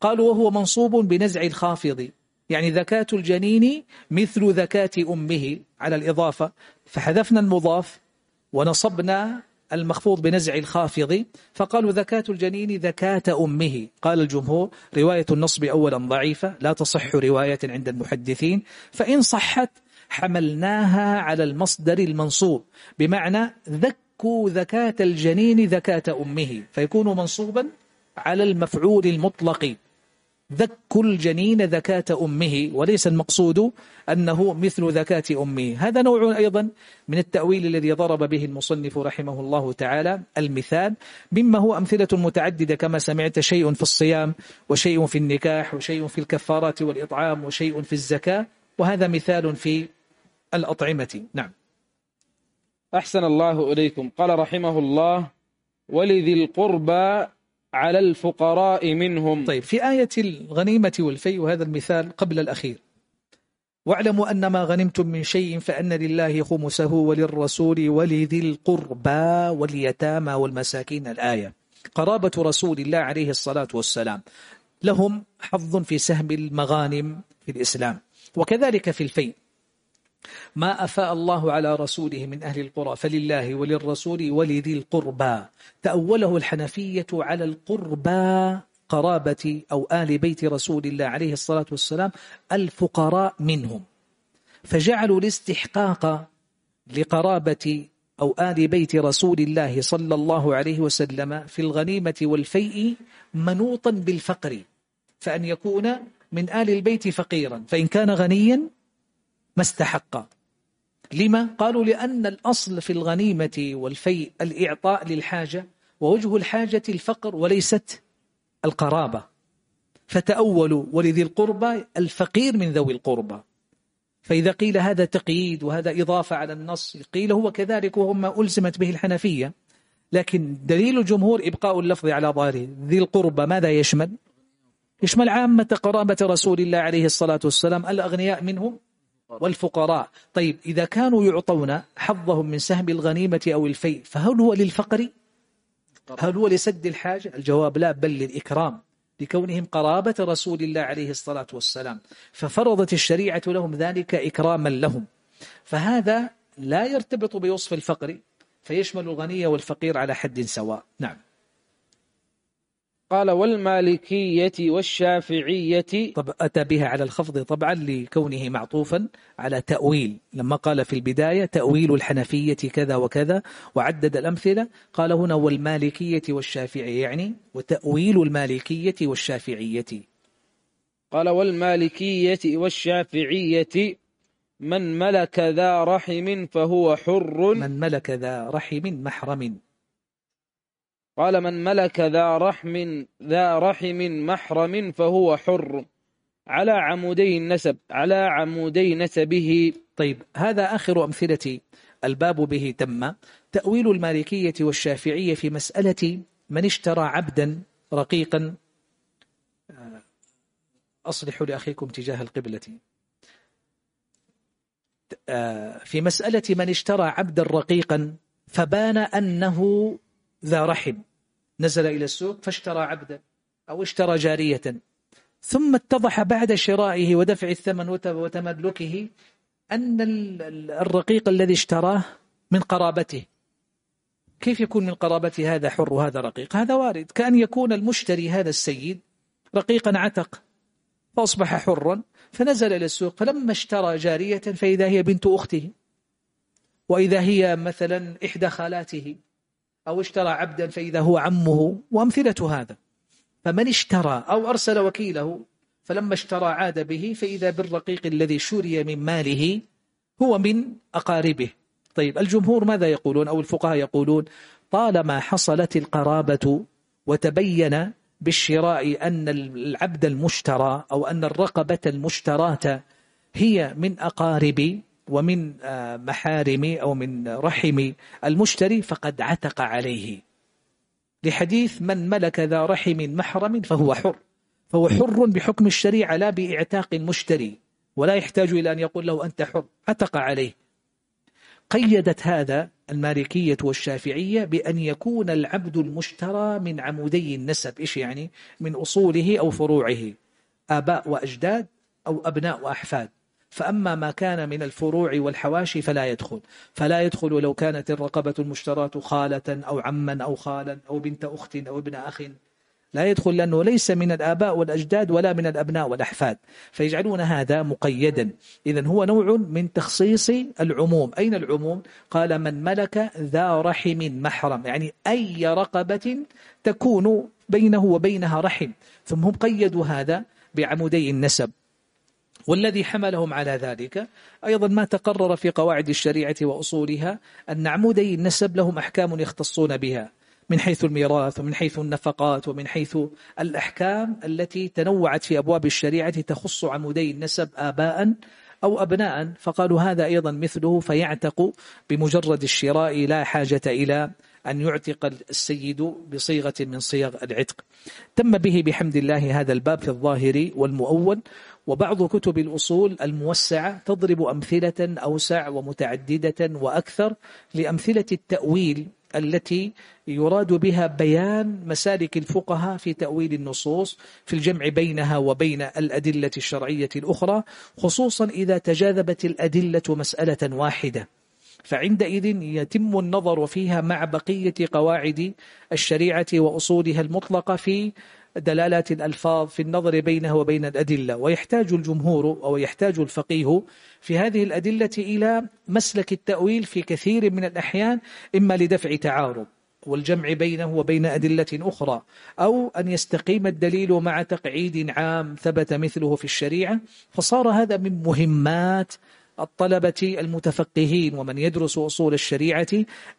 قالوا وهو منصوب بنزع الخافض. يعني ذكاة الجنين مثل ذكاة أمه على الإضافة. فحذفنا المضاف ونصبنا المخفوض بنزع الخافض. فقالوا ذكاة الجنين ذكاة أمه. قال الجمهور رواية النصب أولا ضعيفة لا تصح رواية عند المحدثين. فإن صحت حملناها على المصدر المنصوب. بمعنى ذكوا ذكاة الجنين ذكاة أمه. فيكون منصوبا على المفعول المطلق. ذك الجنين ذكاة أمه. وليس المقصود أنه مثل ذكاة أمه. هذا نوع أيضا من التأويل الذي ضرب به المصنف رحمه الله تعالى المثال. مما هو أمثلة متعددة كما سمعت. شيء في الصيام وشيء في النكاح وشيء في الكفارات والإطعام وشيء في الزكاة. وهذا مثال في الأطعمة. نعم. أحسن الله إليكم. قال رحمه الله ولذي القربى على الفقراء منهم. طيب في آية الغنيمة والفي وهذا المثال قبل الأخير. واعلموا أن ما غنمتم من شيء فأن لله خمسه وللرسول ولذي القربى واليتامى والمساكين. الآية. قرابة رسول الله عليه الصلاة والسلام. لهم حظ في سهم المغانم في الإسلام. وكذلك في الفيء. ما أفاء الله على رسوله من أهل القرى فلله وللرسول ولذي القربى. تأوله الحنفية على القربى قرابة أو آل بيت رسول الله عليه الصلاة والسلام الفقراء منهم. فجعلوا الاستحقاق لقرابة أو آل بيت رسول الله صلى الله عليه وسلم في الغنيمة والفيء منوطا بالفقر فأن يكون من آل البيت فقيرا فإن كان غنيا ما استحق لما؟ قالوا لأن الأصل في الغنيمة والفيء الإعطاء للحاجة ووجه الحاجة الفقر وليست القرابة فتأولوا ولذي القربى الفقير من ذوي القربى فإذا قيل هذا تقييد وهذا إضافة على النص قيل هو كذلك وهم ما ألزمت به الحنفية لكن دليل الجمهور إبقاء اللفظ على ظاهره ذي القربى ماذا يشمل؟ يشمل عامة قرابة رسول الله عليه الصلاة والسلام الأغنياء منهم والفقراء. طيب إذا كانوا يعطون حظهم من سهم الغنيمة أو الفيء فهل هو للفقر؟ هل هو لسد الحاجة الجواب لا بل للإكرام لكونهم قرابة رسول الله عليه الصلاة والسلام. ففرضت الشريعة لهم ذلك إكراما لهم. فهذا لا يرتبط بوصف الفقر فيشمل الغني والفقير على حد سواء. نعم. قال والمالكية والشافعية. طب أتى بها على الخفض طبعا لكونه معطوفا على تأويل. لما قال في البداية تأويل الحنفية كذا وكذا وعدد الأمثلة قال هنا والمالكية والشافعية يعني وتأويل المالكية والشافعية. قال والمالكية والشافعية من ملك ذا رحم فهو حر. من ملك ذا رحم محرم. قال من ملك ذا رحم ذا رحم محرم فهو حر. على عمودي النسب على عمودي نسبه. طيب هذا آخر أمثلة الباب به تم. تأويل المالكية والشافعية في مسألة من اشترى عبدا رقيقا. أصلحوا لأخيكم تجاه القبلة. في مسألة من اشترى عبدا رقيقا فبان أنه ذا رحم نزل إلى السوق فاشترى عبدا أو اشترى جارية. ثم اتضح بعد شرائه ودفع الثمن وتملكه أن الرقيق الذي اشتراه من قرابته. كيف يكون من قرابته هذا حر وهذا رقيق؟ هذا وارد. كأن يكون المشتري هذا السيد رقيقا عتق فأصبح حرا فنزل إلى السوق فلما اشترى جارية فإذا هي بنت أخته وإذا هي مثلا إحدى خالاته. أو اشترى عبدا فإذا هو عمه وأمثلة هذا. فمن اشترى أو أرسل وكيله فلما اشترى عاد به فإذا بالرقيق الذي شري من ماله هو من أقاربه. طيب الجمهور ماذا يقولون؟ أو الفقهاء يقولون طالما حصلت القرابة وتبين بالشراء أن العبد المشترى أو أن الرقبة المشتراة هي من أقارب ومن آه، محارم أو من رحم المشتري فقد عتق عليه. لحديث من ملك ذا رحم محرم فهو حر. فهو حر بحكم الشريعة لا بإعتاق المشتري. ولا يحتاج إلى أن يقول له أنت حر. عتق عليه. قيدت هذا المالكية والشافعية بأن يكون العبد المشترى من عمودي النسب. إيش يعني؟ من أصوله أو فروعه. آباء وأجداد أو أبناء وأحفاد. فأما ما كان من الفروع والحواشي فلا يدخل. فلا يدخل لو كانت الرقبة المشتراة خالة أو عما أو خالا أو بنت أخت أو ابن أخ. لا يدخل لأنه ليس من الآباء والأجداد ولا من الأبناء والأحفاد. فيجعلون هذا مقيدا. إذا هو نوع من تخصيص العموم. أين العموم؟ قال من ملك ذا رحم محرم. يعني أي رقبة تكون بينه وبينها رحم. ثم هم قيدوا هذا بعمودي النسب. والذي حملهم على ذلك. أيضا ما تقرر في قواعد الشريعة وأصولها أن عمودي النسب لهم أحكام يختصون بها من حيث الميراث ومن حيث النفقات ومن حيث الأحكام التي تنوعت في أبواب الشريعة تخص عمودي النسب آباء أو أبناء. فقالوا هذا أيضا مثله فيعتق بمجرد الشراء لا حاجة إلى أن يعتق السيد بصيغة من صيغ العتق. تم به بحمد الله هذا الباب في الظاهر والمؤول وبعض كتب الأصول الموسعة تضرب أمثلة أوسع ومتعددة وأكثر لأمثلة التأويل التي يراد بها بيان مسالك الفقهاء في تأويل النصوص في الجمع بينها وبين الأدلة الشرعية الأخرى خصوصا إذا تجاذبت الأدلة مسألة واحدة. فعندئذ يتم النظر فيها مع بقية قواعد الشريعة وأصولها المطلقة في دلالات الألفاظ في النظر بينها وبين الأدلة ويحتاج الجمهور أو يحتاج الفقيه في هذه الأدلة إلى مسلك التأويل في كثير من الأحيان إما لدفع تعارض والجمع بينه وبين أدلة أخرى أو أن يستقيم الدليل مع تقعيد عام ثبت مثله في الشريعة فصار هذا من مهمات الطلبة المتفقهين ومن يدرس أصول الشريعة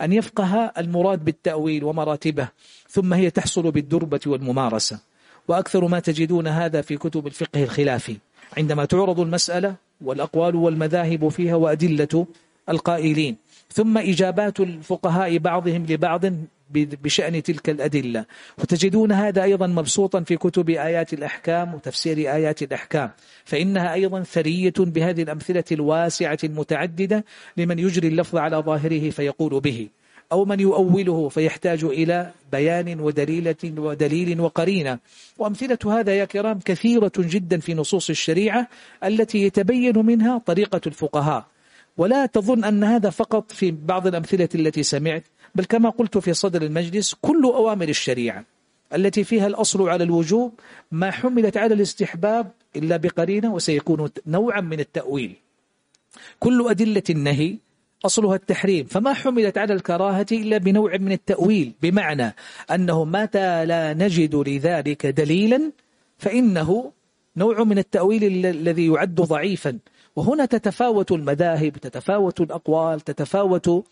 أن يفقه المراد بالتأويل ومراتبه ثم هي تحصل بالدربة والممارسة. وأكثر ما تجدون هذا في كتب الفقه الخلافي. عندما تعرض المسألة والأقوال والمذاهب فيها وأدلة القائلين ثم إجابات الفقهاء بعضهم لبعض بشأن تلك الأدلة. وتجدون هذا أيضا مبسوطا في كتب آيات الأحكام وتفسير آيات الأحكام. فإنها أيضا ثرية بهذه الأمثلة الواسعة المتعددة لمن يجري اللفظ على ظاهره فيقول به أو من يؤوله فيحتاج إلى بيان ودليلة ودليل وقرينة. وأمثلة هذا يا كرام كثيرة جدا في نصوص الشريعة التي يتبين منها طريقة الفقهاء. ولا تظن أن هذا فقط في بعض الأمثلة التي سمعت بل كما قلت في صدر المجلس كل أوامر الشريعة التي فيها الأصل على الوجوب ما حملت على الاستحباب إلا بقرينة وسيكون نوعا من التأويل. كل أدلة النهي أصلها التحريم فما حملت على الكراهة إلا بنوع من التأويل بمعنى أنه متى لا نجد لذلك دليلا فإنه نوع من التأويل الذي يعد ضعيفا. وهنا تتفاوت المذاهب تتفاوت الأقوال تتفاوت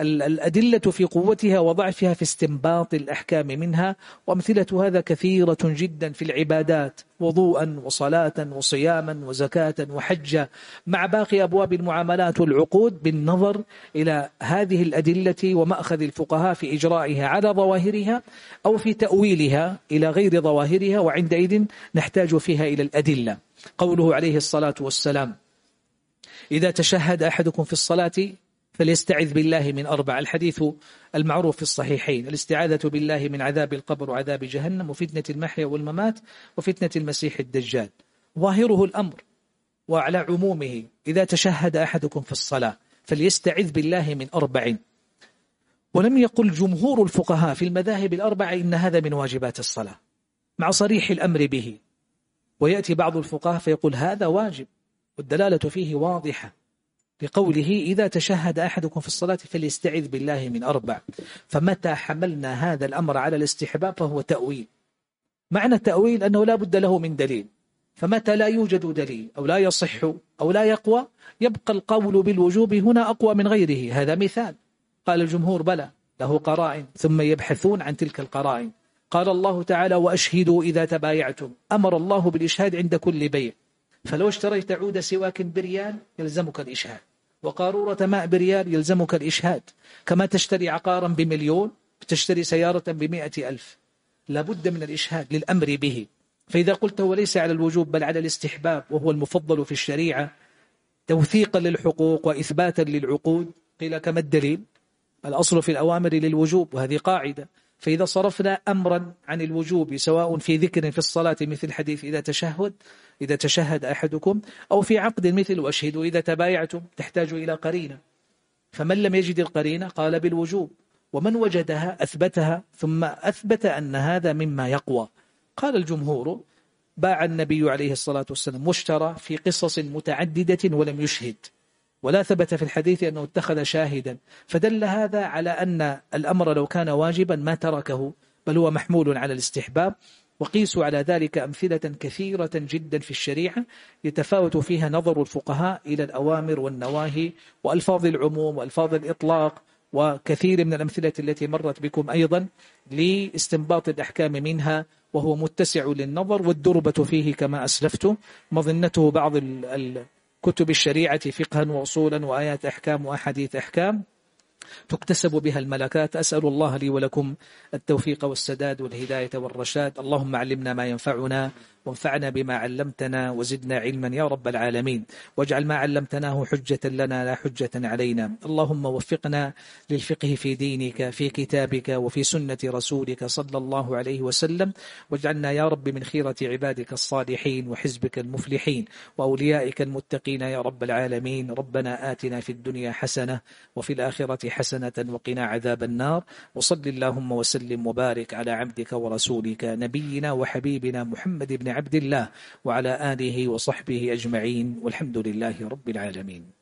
الأدلة في قوتها وضعفها في استنباط الأحكام منها وأمثلة هذا كثيرة جدا في العبادات وضوءا وصلاة وصياما وزكاة وحجة مع باقي أبواب المعاملات والعقود بالنظر إلى هذه الأدلة ومأخذ الفقهاء في إجرائها على ظواهرها أو في تأويلها إلى غير ظواهرها وعندئذ نحتاج فيها إلى الأدلة. قوله عليه الصلاة والسلام إذا تشهد أحدكم في الصلاة فليستعذ بالله من أربع. الحديث المعروف في الصحيحين. الاستعاذة بالله من عذاب القبر وعذاب جهنم وفتنة المحيا والممات وفتنة المسيح الدجال. ظاهره الأمر وعلى عمومه إذا تشهد أحدكم في الصلاة فليستعذ بالله من أربع. ولم يقل جمهور الفقهاء في المذاهب الأربعة إن هذا من واجبات الصلاة مع صريح الأمر به. ويأتي بعض الفقهاء فيقول هذا واجب. والدلالة فيه واضحة لقوله إذا تشهد أحدكم في الصلاة فليستعذ بالله من أربع. فمتى حملنا هذا الأمر على الاستحباب فهو تأويل. معنى التأويل أنه لا بد له من دليل. فمتى لا يوجد دليل أو لا يصح أو لا يقوى يبقى القول بالوجوب هنا أقوى من غيره. هذا مثال. قال الجمهور بلى له قرائن. ثم يبحثون عن تلك القرائن. قال الله تعالى وأشهدوا إذا تبايعتم. أمر الله بالإشهاد عند كل بيع. فلو اشتريت عود سواك بريال يلزمك الإشهاد. وقارورة ماء بريال يلزمك الإشهاد. كما تشتري عقارا بمليون تشتري سيارة بمئة ألف. لابد من الإشهاد للأمر به. فإذا قلت هو ليس على الوجوب بل على الاستحباب وهو المفضل في الشريعة توثيقا للحقوق وإثباتا للعقود قيل كما الدليل؟ الأصل في الأوامر للوجوب وهذه قاعدة. فإذا صرفنا أمرا عن الوجوب سواء في ذكر في الصلاة مثل حديث إذا تشهد إذا تشهد أحدكم أو في عقد مثل وأشهدوا إذا تبايعتم تحتاج إلى قرينة. فمن لم يجد القرينة قال بالوجوب. ومن وجدها أثبتها ثم أثبت أن هذا مما يقوى. قال الجمهور باع النبي عليه الصلاة والسلام واشترى في قصص متعددة ولم يشهد. ولا ثبت في الحديث أنه اتخذ شاهدا. فدل هذا على أن الأمر لو كان واجبا ما تركه بل هو محمول على الاستحباب. وقيسوا على ذلك أمثلة كثيرة جدا في الشريعة يتفاوت فيها نظر الفقهاء إلى الأوامر والنواهي وألفاظ العموم وألفاظ الإطلاق وكثير من الأمثلة التي مرت بكم أيضا لاستنباط الأحكام منها وهو متسع للنظر والدربة فيه كما أسلفت. مظنته بعض كتب الشريعة فقها وأصولا وآيات أحكام وأحاديث أحكام. تكتسب بها الملكات. أسأل الله لي ولكم التوفيق والسداد والهداية والرشاد. اللهم علمنا ما ينفعنا وانفعنا بما علمتنا وزدنا علما يا رب العالمين. واجعل ما علمتناه حجة لنا لا حجة علينا. اللهم وفقنا للفقه في دينك في كتابك وفي سنة رسولك صلى الله عليه وسلم. واجعلنا يا رب من خيرة عبادك الصالحين وحزبك المفلحين وأوليائك المتقين يا رب العالمين. ربنا آتنا في الدنيا حسنة وفي الآخرة حسنة وقنا عذاب النار. وصل اللهم وسلم وبارك على عبدك ورسولك نبينا وحبيبنا محمد عبد الله وعلى آله وصحبه أجمعين والحمد لله رب العالمين.